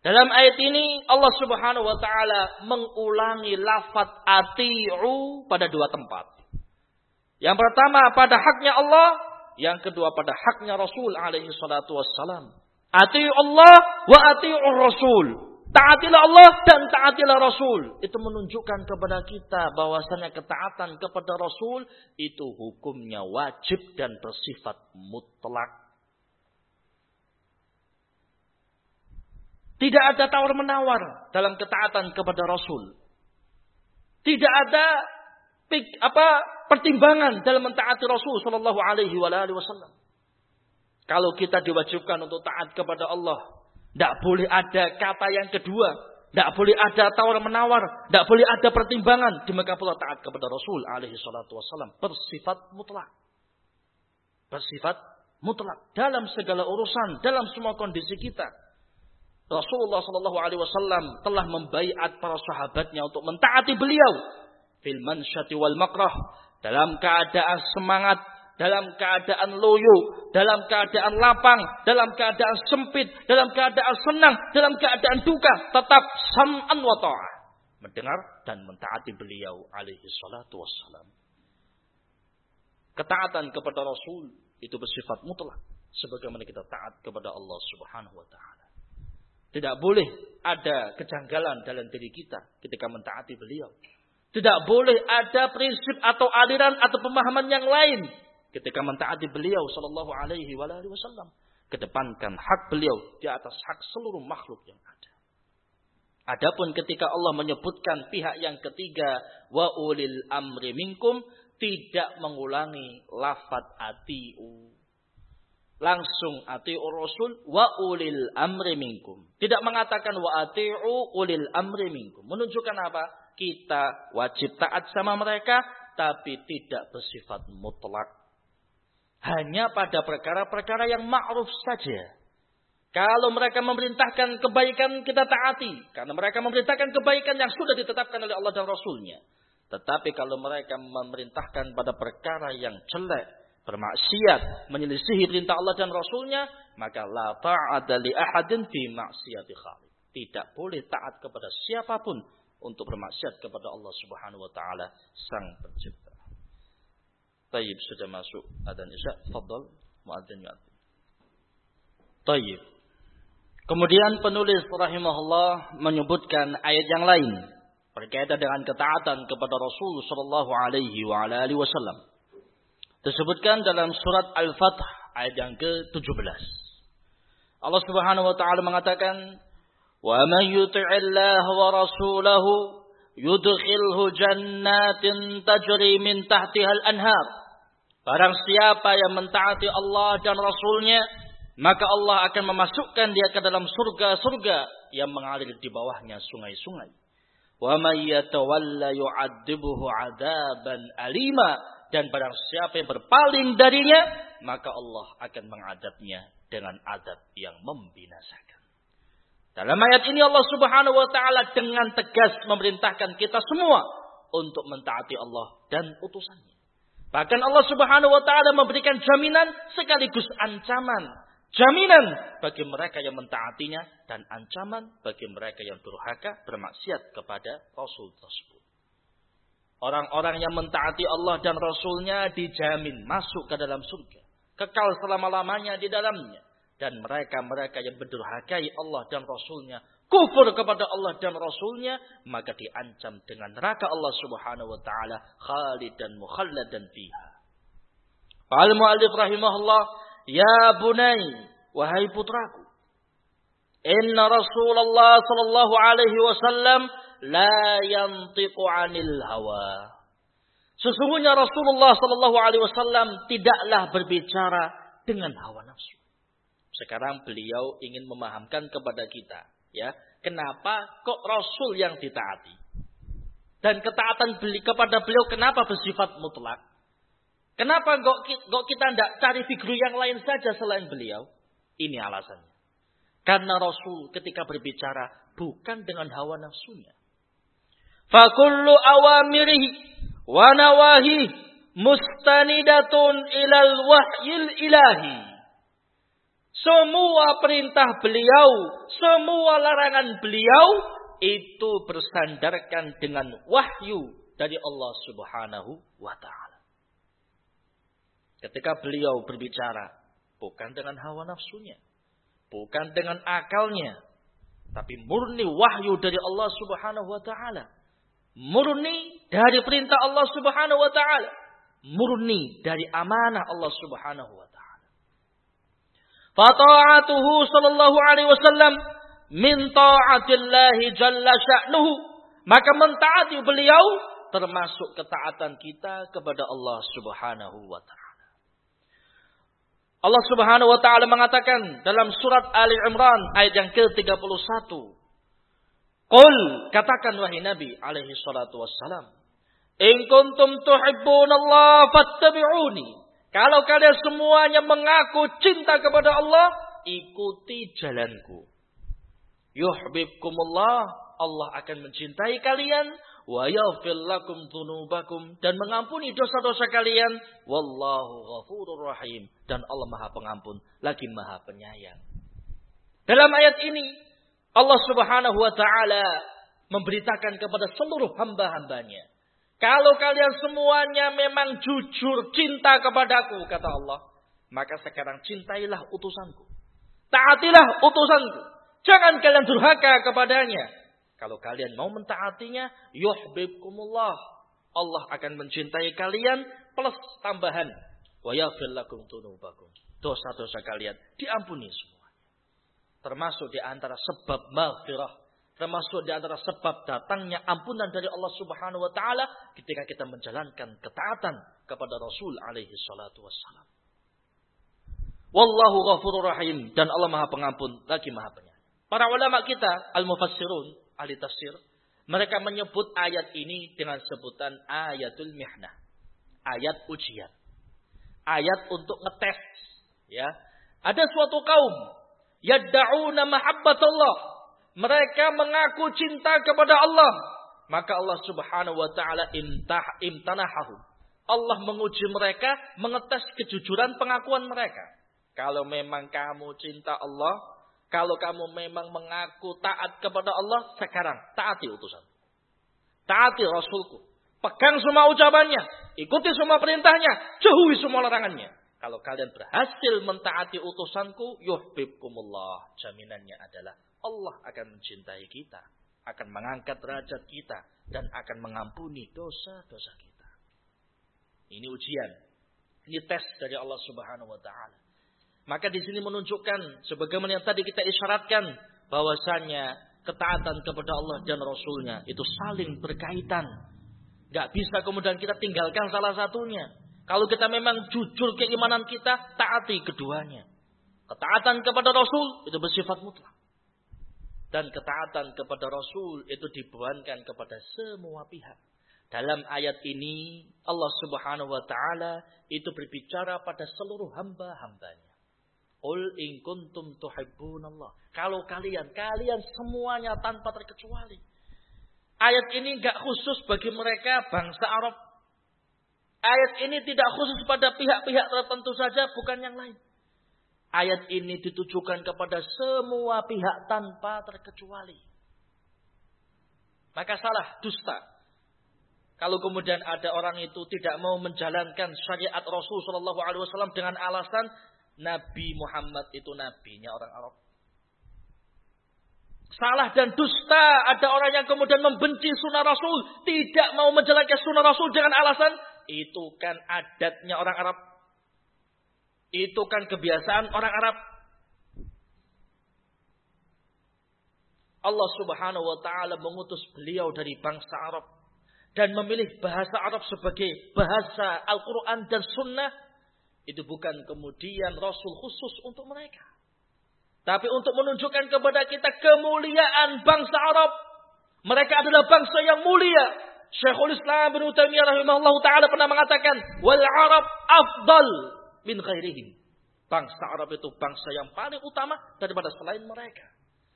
Dalam ayat ini Allah Subhanahu wa taala mengulangi lafaz ati'u pada dua tempat. Yang pertama pada haknya Allah, yang kedua pada haknya Rasul alaihi salatu wassalam. Ati'u Allah wa ati'u Rasul. Taatilah Allah dan taatilah Rasul. Itu menunjukkan kepada kita bahwasanya ketaatan kepada Rasul itu hukumnya wajib dan bersifat mutlak. Tidak ada tawar-menawar dalam ketaatan kepada Rasul. Tidak ada apa pertimbangan dalam mentaati Rasul Shallallahu Alaihi Wasallam. Kalau kita diwajibkan untuk taat kepada Allah, tidak boleh ada kata yang kedua. Tidak boleh ada tawar menawar. Tidak boleh ada pertimbangan. Demikian pula taat kepada Rasul alaihi salatu wassalam. Bersifat mutlak. Bersifat mutlak. Dalam segala urusan. Dalam semua kondisi kita. Rasulullah Shallallahu Alaihi Wasallam telah membaiat para sahabatnya untuk mentaati beliau fil mansyati wal makrah dalam keadaan semangat dalam keadaan loyo, dalam keadaan lapang, dalam keadaan sempit, dalam keadaan senang, dalam keadaan duka, tetap sam'an wa ta'ah. Mendengar dan mentaati beliau alaihi salatu wassalam. Ketaatan kepada Rasul itu bersifat mutlak. Sebagaimana kita taat kepada Allah subhanahu wa ta'ala. Tidak boleh ada kejanggalan dalam diri kita ketika mentaati beliau. Tidak boleh ada prinsip atau aliran atau pemahaman yang lain ketika mentaati beliau sallallahu alaihi wasallam kedepankan hak beliau di atas hak seluruh makhluk yang ada. Adapun ketika Allah menyebutkan pihak yang ketiga wa ulil amri minkum tidak mengulangi lafat atiu. Langsung atiu Rasul wa ulil amri minkum. Tidak mengatakan wa atiu ulil amri minkum. Menunjukkan apa? Kita wajib taat sama mereka tapi tidak bersifat mutlak hanya pada perkara-perkara yang ma'ruf saja. Kalau mereka memerintahkan kebaikan, kita taati. Karena mereka memerintahkan kebaikan yang sudah ditetapkan oleh Allah dan Rasulnya. Tetapi kalau mereka memerintahkan pada perkara yang jelek, bermaksiat, menyelisihi perintah Allah dan Rasulnya, maka la ta'ada li ahadin fi maksiati khaliq. Tidak boleh taat kepada siapa pun untuk bermaksiat kepada Allah Subhanahu wa taala sang pencipta. Tayyib sudah masuk adzan Isya. Fadal muadzin yuadzin. Tayyib. Kemudian penulis rahimahullah menyebutkan ayat yang lain berkaitan dengan ketaatan kepada Rasul sallallahu alaihi wa alihi wasallam. Disebutkan dalam surat Al-Fath ayat yang ke-17. Allah Subhanahu wa taala mengatakan, "Wa man yuti'illah wa rasulahu yudkhilhu jannatin tajri min tahtiha al-anhar." Barang siapa yang mentaati Allah dan Rasulnya, maka Allah akan memasukkan dia ke dalam surga-surga yang mengalir di bawahnya sungai-sungai. Wa may yatawalla yu'adzibuhu 'adaban alima dan barang siapa yang berpaling darinya, maka Allah akan mengadabnya dengan adab yang membinasakan. Dalam ayat ini Allah Subhanahu wa taala dengan tegas memerintahkan kita semua untuk mentaati Allah dan utusannya. Bahkan Allah Subhanahu wa taala memberikan jaminan sekaligus ancaman. Jaminan bagi mereka yang mentaatinya dan ancaman bagi mereka yang durhaka bermaksiat kepada Rasul tersebut. Orang-orang yang mentaati Allah dan Rasulnya dijamin masuk ke dalam surga. Kekal selama-lamanya di dalamnya. Dan mereka-mereka yang berdurhakai Allah dan Rasulnya kufur kepada Allah dan Rasulnya, maka diancam dengan neraka Allah subhanahu wa ta'ala khalid dan dan fiha. Al mu'allif rahimahullah, Ya bunai, wahai putraku. Inna Rasulullah sallallahu alaihi wasallam la yantiqu anil hawa. Sesungguhnya Rasulullah sallallahu alaihi wasallam tidaklah berbicara dengan hawa nafsu. Sekarang beliau ingin memahamkan kepada kita Ya, kenapa kok Rasul yang ditaati? Dan ketaatan beli kepada beliau kenapa bersifat mutlak? Kenapa kok kita tidak cari figur yang lain saja selain beliau? Ini alasannya. Karena Rasul ketika berbicara bukan dengan hawa nafsunya. Fakullu awamirihi wa nawahi mustanidatun ilal wahyil ilahi. Semua perintah beliau, semua larangan beliau itu bersandarkan dengan wahyu dari Allah Subhanahu wa taala. Ketika beliau berbicara bukan dengan hawa nafsunya, bukan dengan akalnya, tapi murni wahyu dari Allah Subhanahu wa taala. Murni dari perintah Allah Subhanahu wa taala. Murni dari amanah Allah Subhanahu wa taala. Fata'atuhu sallallahu alaihi wasallam min ta'atillahi jalla sya'nuhu. Maka mentaati beliau termasuk ketaatan kita kepada Allah Subhanahu wa taala. Allah Subhanahu wa taala mengatakan dalam surat Ali Imran ayat yang ke-31. Qul katakan wahai Nabi alaihi salatu wassalam, "In kuntum tuhibbunallaha fattabi'uni." Kalau kalian semuanya mengaku cinta kepada Allah, ikuti jalanku. Yuhibbukumullah, Allah akan mencintai kalian wa yaghfir lakum dzunubakum dan mengampuni dosa-dosa kalian wallahu ghafurur rahim dan Allah Maha Pengampun lagi Maha Penyayang. Dalam ayat ini Allah Subhanahu wa taala memberitakan kepada seluruh hamba-hambanya kalau kalian semuanya memang jujur cinta kepadaku, kata Allah. Maka sekarang cintailah utusanku. Taatilah utusanku. Jangan kalian durhaka kepadanya. Kalau kalian mau mentaatinya, yuhbibkumullah. Allah akan mencintai kalian plus tambahan. Wa lakum. Dosa-dosa kalian diampuni semua. Termasuk di antara sebab maghfirah Termasuk di antara sebab datangnya ampunan dari Allah Subhanahu wa taala ketika kita menjalankan ketaatan kepada Rasul alaihi salatu wassalam. Wallahu ghafurur rahim dan Allah Maha Pengampun lagi Maha Penyayang. Para ulama kita al-mufassirun, ahli tafsir, mereka menyebut ayat ini dengan sebutan ayatul mihnah. Ayat ujian. Ayat untuk ngetes, ya. Ada suatu kaum yadda'una mahabbatullah mereka mengaku cinta kepada Allah, maka Allah Subhanahu wa taala intah imtanahahum. Allah menguji mereka, mengetes kejujuran pengakuan mereka. Kalau memang kamu cinta Allah, kalau kamu memang mengaku taat kepada Allah, sekarang taati utusan. Taati Rasulku. Pegang semua ucapannya. Ikuti semua perintahnya. Jauhi semua larangannya. Kalau kalian berhasil mentaati utusanku, yuhbibkumullah. Jaminannya adalah Allah akan mencintai kita, akan mengangkat derajat kita, dan akan mengampuni dosa-dosa kita. Ini ujian. Ini tes dari Allah Subhanahu wa taala. Maka di sini menunjukkan sebagaimana yang tadi kita isyaratkan bahwasanya ketaatan kepada Allah dan Rasulnya itu saling berkaitan. Gak bisa kemudian kita tinggalkan salah satunya. Kalau kita memang jujur keimanan kita, taati keduanya. Ketaatan kepada Rasul itu bersifat mutlak dan ketaatan kepada Rasul itu dibebankan kepada semua pihak. Dalam ayat ini Allah Subhanahu wa taala itu berbicara pada seluruh hamba-hambanya. Qul in kuntum tuhibbunallah. Kalau kalian, kalian semuanya tanpa terkecuali. Ayat ini enggak khusus bagi mereka bangsa Arab. Ayat ini tidak khusus pada pihak-pihak tertentu saja, bukan yang lain. Ayat ini ditujukan kepada semua pihak tanpa terkecuali. Maka salah, dusta. Kalau kemudian ada orang itu tidak mau menjalankan syariat Rasul Shallallahu Alaihi Wasallam dengan alasan Nabi Muhammad itu nabinya orang Arab. Salah dan dusta ada orang yang kemudian membenci sunnah Rasul, tidak mau menjalankan sunnah Rasul dengan alasan itu kan adatnya orang Arab. Itu kan kebiasaan orang Arab. Allah Subhanahu wa taala mengutus beliau dari bangsa Arab dan memilih bahasa Arab sebagai bahasa Al-Qur'an dan sunnah itu bukan kemudian rasul khusus untuk mereka. Tapi untuk menunjukkan kepada kita kemuliaan bangsa Arab. Mereka adalah bangsa yang mulia. Syekhul Islam bin Taimiyah rahimahullah taala pernah mengatakan, "Wal Arab afdal min ghairihim." Bangsa Arab itu bangsa yang paling utama daripada selain mereka.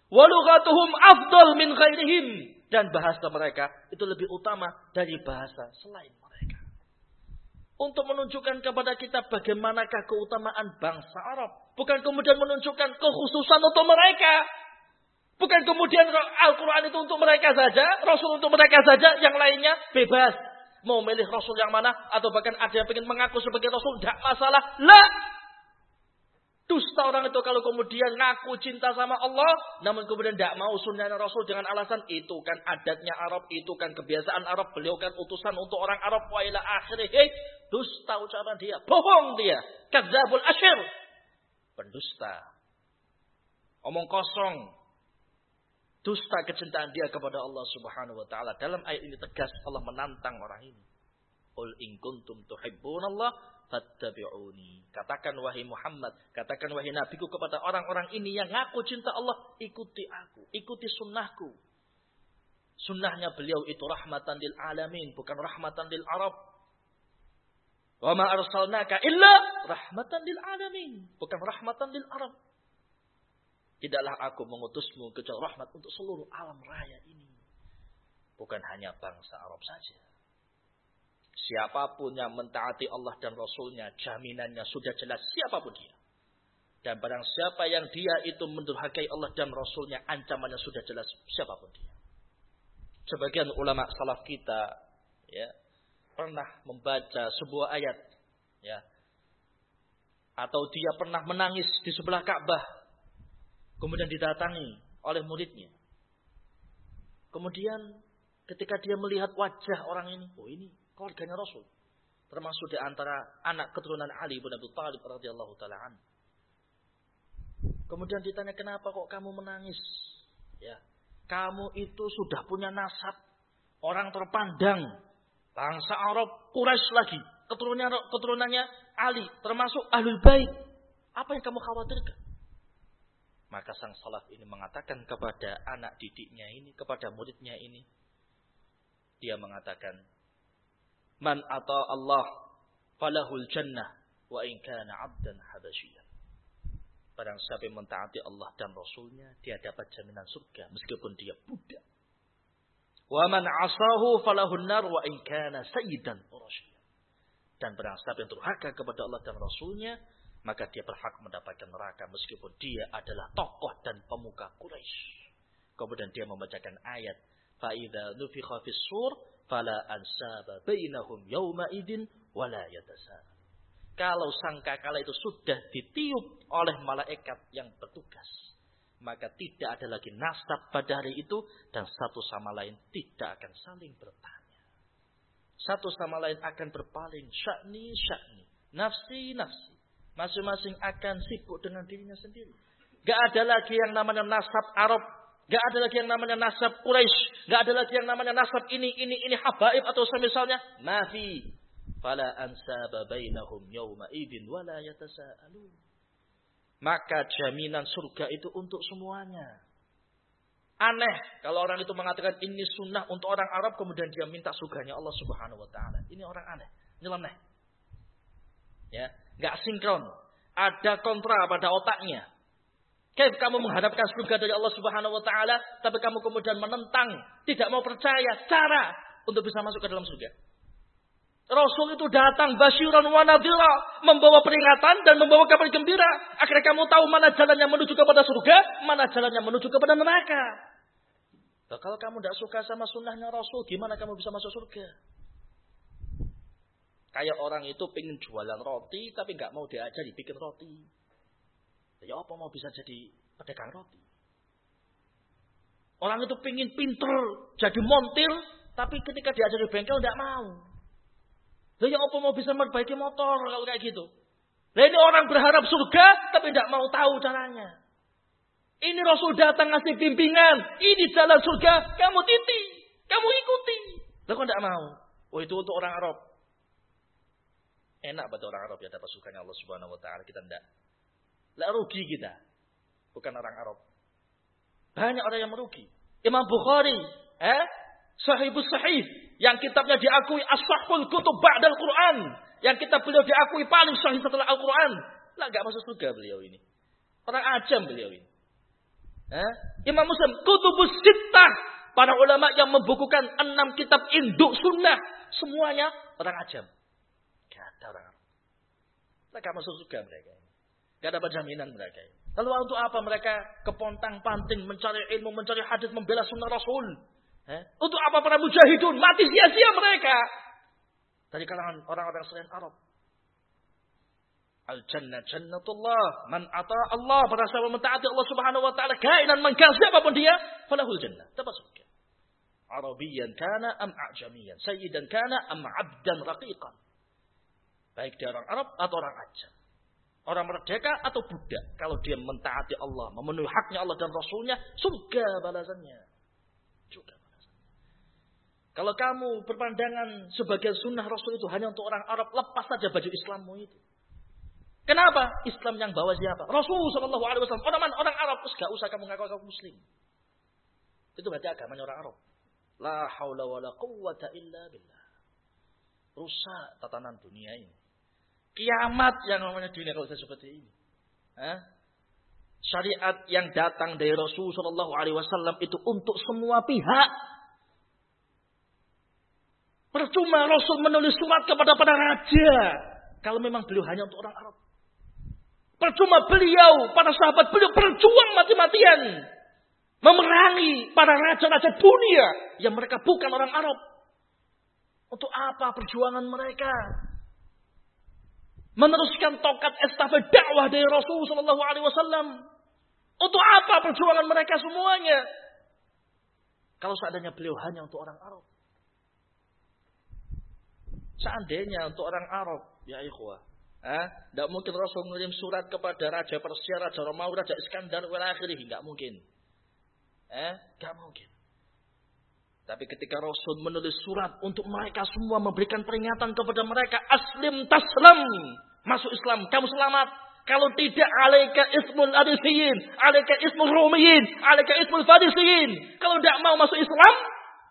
Walughatuhum afdal min ghairihim dan bahasa mereka itu lebih utama dari bahasa selain mereka. Untuk menunjukkan kepada kita bagaimanakah keutamaan bangsa Arab, bukan kemudian menunjukkan kekhususan untuk mereka, Bukan kemudian Al-Quran itu untuk mereka saja, Rasul untuk mereka saja, yang lainnya bebas. Mau milih Rasul yang mana, atau bahkan ada yang ingin mengaku sebagai Rasul, tidak masalah. Lah! Dusta orang itu kalau kemudian ngaku cinta sama Allah, namun kemudian tidak mau sunnah Rasul dengan alasan itu kan adatnya Arab, itu kan kebiasaan Arab, beliau kan utusan untuk orang Arab, wa ila akhirih. Dusta ucapan dia, bohong dia, kadzabul asyir. Pendusta. Omong kosong, dusta kecintaan dia kepada Allah Subhanahu wa taala. Dalam ayat ini tegas Allah menantang orang ini. Qul in kuntum tuhibbunallah fattabi'uni. Katakan wahai Muhammad, katakan wahai nabiku kepada orang-orang ini yang ngaku cinta Allah, ikuti aku, ikuti sunnahku. Sunnahnya beliau itu rahmatan lil alamin, bukan rahmatan lil Arab. Wa ma arsalnaka illa rahmatan lil alamin, bukan rahmatan lil Arab. Tidaklah aku mengutusmu kecuali rahmat untuk seluruh alam raya ini. Bukan hanya bangsa Arab saja. Siapa pun yang mentaati Allah dan Rasulnya, jaminannya sudah jelas siapa pun dia. Dan barang siapa yang dia itu mendurhakai Allah dan Rasulnya, ancamannya sudah jelas siapa pun dia. Sebagian ulama salaf kita ya pernah membaca sebuah ayat ya atau dia pernah menangis di sebelah Ka'bah Kemudian didatangi oleh muridnya. Kemudian ketika dia melihat wajah orang ini, oh ini keluarganya Rasul. Termasuk di antara anak keturunan Ali bin Abi Thalib radhiyallahu taala Kemudian ditanya kenapa kok kamu menangis? Ya, kamu itu sudah punya nasab orang terpandang bangsa Arab Quraisy lagi keturunannya keturunannya Ali termasuk ahlul bait. Apa yang kamu khawatirkan? Maka sang salaf ini mengatakan kepada anak didiknya ini, kepada muridnya ini. Dia mengatakan, Man ata Allah falahul jannah wa in kana abdan habasyian. Barang siapa yang mentaati Allah dan Rasulnya, dia dapat jaminan surga meskipun dia budak. Wa man asahu falahun nar wa in kana sayyidan Dan barang siapa yang kepada Allah dan Rasulnya, maka dia berhak mendapatkan neraka meskipun dia adalah tokoh dan pemuka Quraisy. Kemudian dia membacakan ayat, "Fa'idza nufikha fis sur fala ansaba bainahum idin wala yatasal." Kalau sangka kala itu sudah ditiup oleh malaikat yang bertugas, maka tidak ada lagi nasab pada hari itu dan satu sama lain tidak akan saling bertanya. Satu sama lain akan berpaling syakni syakni, nafsi nafsi. Masing-masing akan sibuk dengan dirinya sendiri. Gak ada lagi yang namanya nasab Arab. Gak ada lagi yang namanya nasab Quraisy. Gak ada lagi yang namanya nasab ini, ini, ini habaib atau semisalnya. Mafi. Fala ansaba bainahum yawma idin wala yatasa'alun. Maka jaminan surga itu untuk semuanya. Aneh kalau orang itu mengatakan ini sunnah untuk orang Arab kemudian dia minta surganya Allah Subhanahu wa taala. Ini orang aneh, nyeleneh. Ya, Nggak sinkron. Ada kontra pada otaknya. Kayak kamu mengharapkan surga dari Allah Subhanahu wa taala, tapi kamu kemudian menentang, tidak mau percaya cara untuk bisa masuk ke dalam surga. Rasul itu datang basyiran wa nadhira, membawa peringatan dan membawa kabar gembira. Akhirnya kamu tahu mana jalannya menuju kepada surga, mana jalannya menuju kepada neraka. Nah, kalau kamu tidak suka sama sunnahnya Rasul, gimana kamu bisa masuk surga? Kayak orang itu pengen jualan roti tapi nggak mau diajari bikin roti. Ya apa mau bisa jadi pedagang roti? Orang itu pengen pinter jadi montir tapi ketika diajari bengkel nggak mau. Ya apa mau bisa memperbaiki motor kalau kayak gitu? Nah ini orang berharap surga tapi tidak mau tahu caranya. Ini Rasul datang ngasih bimbingan. Ini jalan surga. Kamu titi. Kamu ikuti. Lalu kok tidak mau? Oh itu untuk orang Arab. Enak pada orang Arab ya dapat sukanya Allah Subhanahu wa taala, kita tidak. Lah rugi kita. Bukan orang Arab. Banyak orang yang merugi. Imam Bukhari, eh? Sahibus Sahih yang kitabnya diakui as-sahhul kutub ba'dal Quran, yang kitab beliau diakui paling sahih setelah Al-Quran. Lah enggak masuk surga beliau ini. Orang ajam beliau ini. Eh? Imam Muslim, kutubus sittah. Para ulama yang membukukan enam kitab induk sunnah. Semuanya orang ajam. Ada. Mereka masuk surga mereka ini. Gak ada jaminan mereka. Lalu untuk apa mereka kepontang panting mencari ilmu, mencari hadis, membela sunnah Rasul? Eh? Untuk apa para mujahidun? Mati sia-sia mereka. Dari kalangan orang-orang selain Arab. Al-jannah jannatullah. Man ata Allah. Pada sahabat mentaati Allah subhanahu wa ta'ala. Kainan man siapa pun dia. Falahul jannah. Dapat surga. Arabiyan kana am a'jamiyan. Sayyidan kana am abdan raqiqan. Baik dia orang Arab atau orang Ajam. Orang merdeka atau budak. Kalau dia mentaati Allah. Memenuhi haknya Allah dan Rasulnya. Surga balasannya. Juga balasannya. Kalau kamu berpandangan sebagai sunnah Rasul itu hanya untuk orang Arab. Lepas saja baju Islammu itu. Kenapa? Islam yang bawa siapa? Rasul Shallallahu Alaihi Wasallam. Orang orang Arab, terus gak usah kamu ngaku kamu Muslim. Itu berarti agamanya orang Arab. La haula wa la quwwata illa billah. Rusak tatanan dunia ini. Kiamat yang namanya dunia kalau saya seperti ini. Hah? Syariat yang datang dari Rasul Shallallahu Alaihi Wasallam itu untuk semua pihak. Percuma Rasul menulis surat kepada para raja. Kalau memang beliau hanya untuk orang Arab. Percuma beliau, para sahabat beliau berjuang mati-matian. Memerangi para raja-raja dunia yang mereka bukan orang Arab. Untuk apa perjuangan mereka? Meneruskan tokat estafet dakwah dari Rasul Sallallahu Alaihi Wasallam. Untuk apa perjuangan mereka semuanya? Kalau seandainya beliau hanya untuk orang Arab. Seandainya untuk orang Arab, ya ikhwah. Tidak mungkin Rasul mengirim surat kepada Raja Persia, Raja Romawi, Raja Iskandar, akhirnya Tidak mungkin. Eh, Tidak mungkin. Tapi ketika Rasul menulis surat untuk mereka semua memberikan peringatan kepada mereka. Aslim taslam. Masuk Islam. Kamu selamat. Kalau tidak alaika ismul adisiyin. Alaika ismul rumiyin. Alaika ismul fadisiyin. Kalau tidak mau masuk Islam.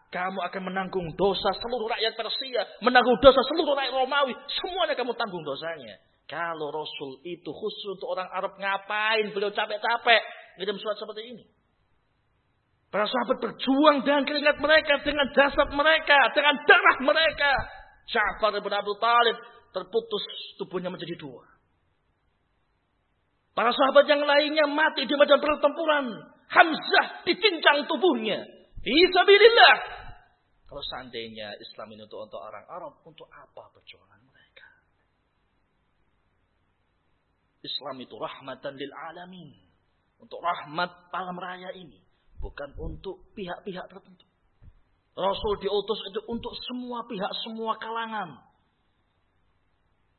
Kamu akan menanggung dosa seluruh rakyat Persia. Menanggung dosa seluruh rakyat Romawi. Semuanya kamu tanggung dosanya. Kalau Rasul itu khusus untuk orang Arab ngapain? Beliau capek-capek. Ngirim surat seperti ini. Para sahabat berjuang dengan keringat mereka, dengan jasad mereka, dengan darah mereka. Ja'far ibn Abu Talib terputus tubuhnya menjadi dua. Para sahabat yang lainnya mati di medan pertempuran. Hamzah dicincang tubuhnya. Fisabilillah. Kalau seandainya Islam ini untuk, untuk orang Arab, untuk apa perjuangan mereka? Islam itu rahmatan lil alamin. Untuk rahmat alam raya ini. Bukan untuk pihak-pihak tertentu. Rasul diutus itu untuk semua pihak, semua kalangan.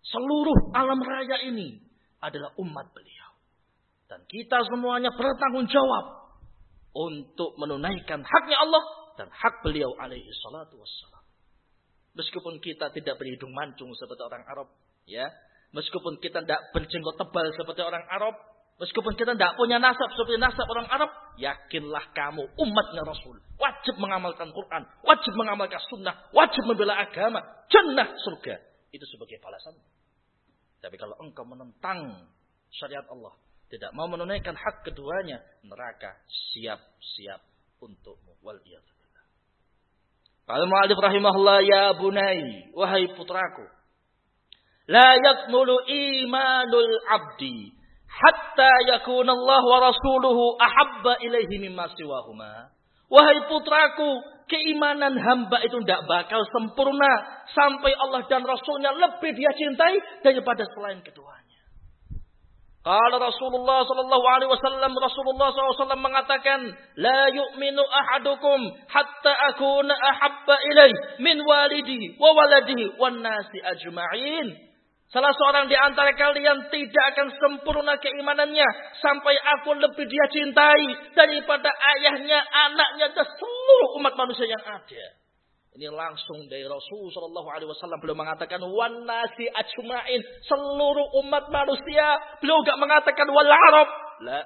Seluruh alam raya ini adalah umat beliau. Dan kita semuanya bertanggung jawab untuk menunaikan haknya Allah dan hak beliau alaihi salatu wassalam. Meskipun kita tidak berhidung mancung seperti orang Arab, ya. Meskipun kita tidak berjenggot tebal seperti orang Arab, meskipun kita tidak punya nasab seperti nasab orang Arab, yakinlah kamu umatnya Rasul. Wajib mengamalkan Quran, wajib mengamalkan sunnah, wajib membela agama, jannah surga. Itu sebagai balasan. Tapi kalau engkau menentang syariat Allah, tidak mau menunaikan hak keduanya, neraka siap-siap untukmu. Wal Qala mu'alif rahimahullah ya bunai, wahai putraku. La yakmulu imanul abdi hatta yakuna Allah wa rasuluhu ahabba ilaihi mimma siwahuma. Wahai putraku, keimanan hamba itu tidak bakal sempurna sampai Allah dan Rasulnya lebih dia cintai daripada selain keduanya. Qala Rasulullah sallallahu alaihi wasallam Rasulullah SAW mengatakan ahadukum hatta akuna ahabba ilaih min walidi wa waladihi wan nasi ajma'in Salah seorang di antara kalian tidak akan sempurna keimanannya sampai aku lebih dia cintai daripada ayahnya, anaknya dan seluruh umat manusia yang ada. Ini langsung dari Rasul Shallallahu Alaihi Wasallam beliau mengatakan wan nasi seluruh umat manusia. Beliau gak mengatakan wal Arab. La.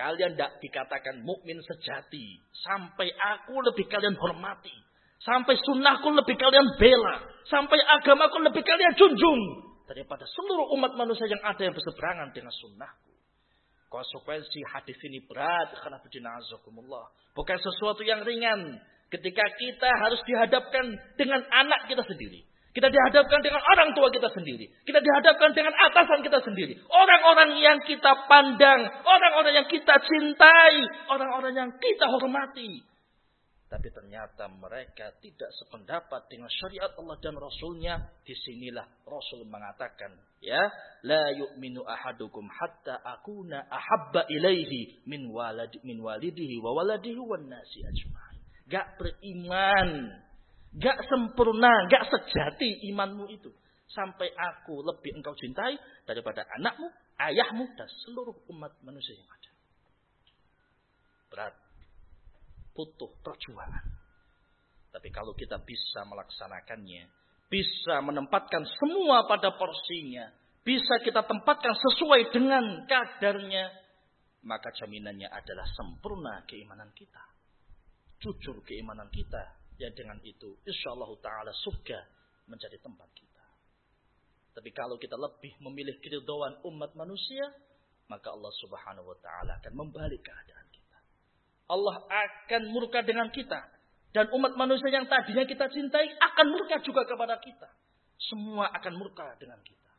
Kalian tidak dikatakan mukmin sejati. Sampai aku lebih kalian hormati. Sampai sunnahku lebih kalian bela. Sampai agamaku lebih kalian junjung. Daripada seluruh umat manusia yang ada yang berseberangan dengan sunnahku. Konsekuensi hadis ini berat. Karena. Bukan sesuatu yang ringan. Ketika kita harus dihadapkan dengan anak kita sendiri. Kita dihadapkan dengan orang tua kita sendiri. Kita dihadapkan dengan atasan kita sendiri. Orang-orang yang kita pandang. Orang-orang yang kita cintai. Orang-orang yang kita hormati. Tapi ternyata mereka tidak sependapat dengan syariat Allah dan Rasulnya. Di sinilah Rasul mengatakan. ya La yu'minu ahadukum hatta akuna ahabba ilaihi min, walad, min walidihi wa waladihi wa nasi ajma'in. Gak beriman Gak sempurna, gak sejati imanmu itu. Sampai aku lebih engkau cintai daripada anakmu, ayahmu, dan seluruh umat manusia yang ada. Berat. Butuh perjuangan. Tapi kalau kita bisa melaksanakannya, bisa menempatkan semua pada porsinya, bisa kita tempatkan sesuai dengan kadarnya, maka jaminannya adalah sempurna keimanan kita. Jujur keimanan kita Ya dengan itu, insya Allah Ta'ala surga menjadi tempat kita. Tapi kalau kita lebih memilih keridhaan umat manusia, maka Allah Subhanahu wa taala akan membalik keadaan. Allah akan murka dengan kita dan umat manusia yang tadinya kita cintai akan murka juga kepada kita. Semua akan murka dengan kita.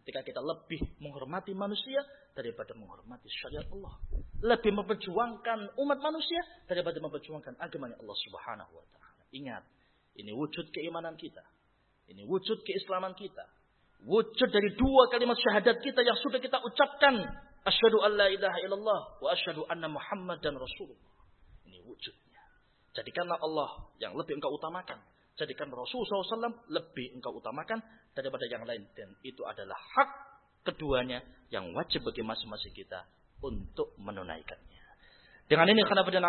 Ketika kita lebih menghormati manusia daripada menghormati syariat Allah. Lebih memperjuangkan umat manusia daripada memperjuangkan agamanya Allah Subhanahu wa taala. Ingat, ini wujud keimanan kita. Ini wujud keislaman kita. Wujud dari dua kalimat syahadat kita yang sudah kita ucapkan. Asyhadu an la ilaha illallah wa asyhadu anna Muhammad dan Rasulullah. Ini wujudnya. Jadikanlah Allah yang lebih engkau utamakan. Jadikan Rasulullah SAW lebih engkau utamakan daripada yang lain. Dan itu adalah hak keduanya yang wajib bagi masing-masing kita untuk menunaikannya. Dengan ini karena pada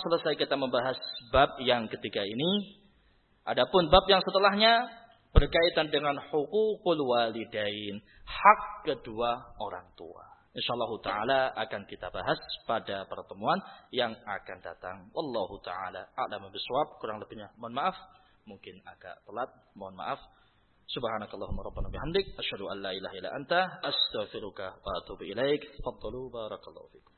selesai kita membahas bab yang ketiga ini. Adapun bab yang setelahnya berkaitan dengan hukukul walidain, hak kedua orang tua. Insyaallah taala akan kita bahas pada pertemuan yang akan datang. Wallahu taala a'lam bishawab. Kurang lebihnya mohon maaf, mungkin agak telat, mohon maaf. Subhanakallahumma rabbana bihamdik asyhadu an la ilaha illa anta astaghfiruka wa atubu ilaik. Faddalu barakallahu fikum.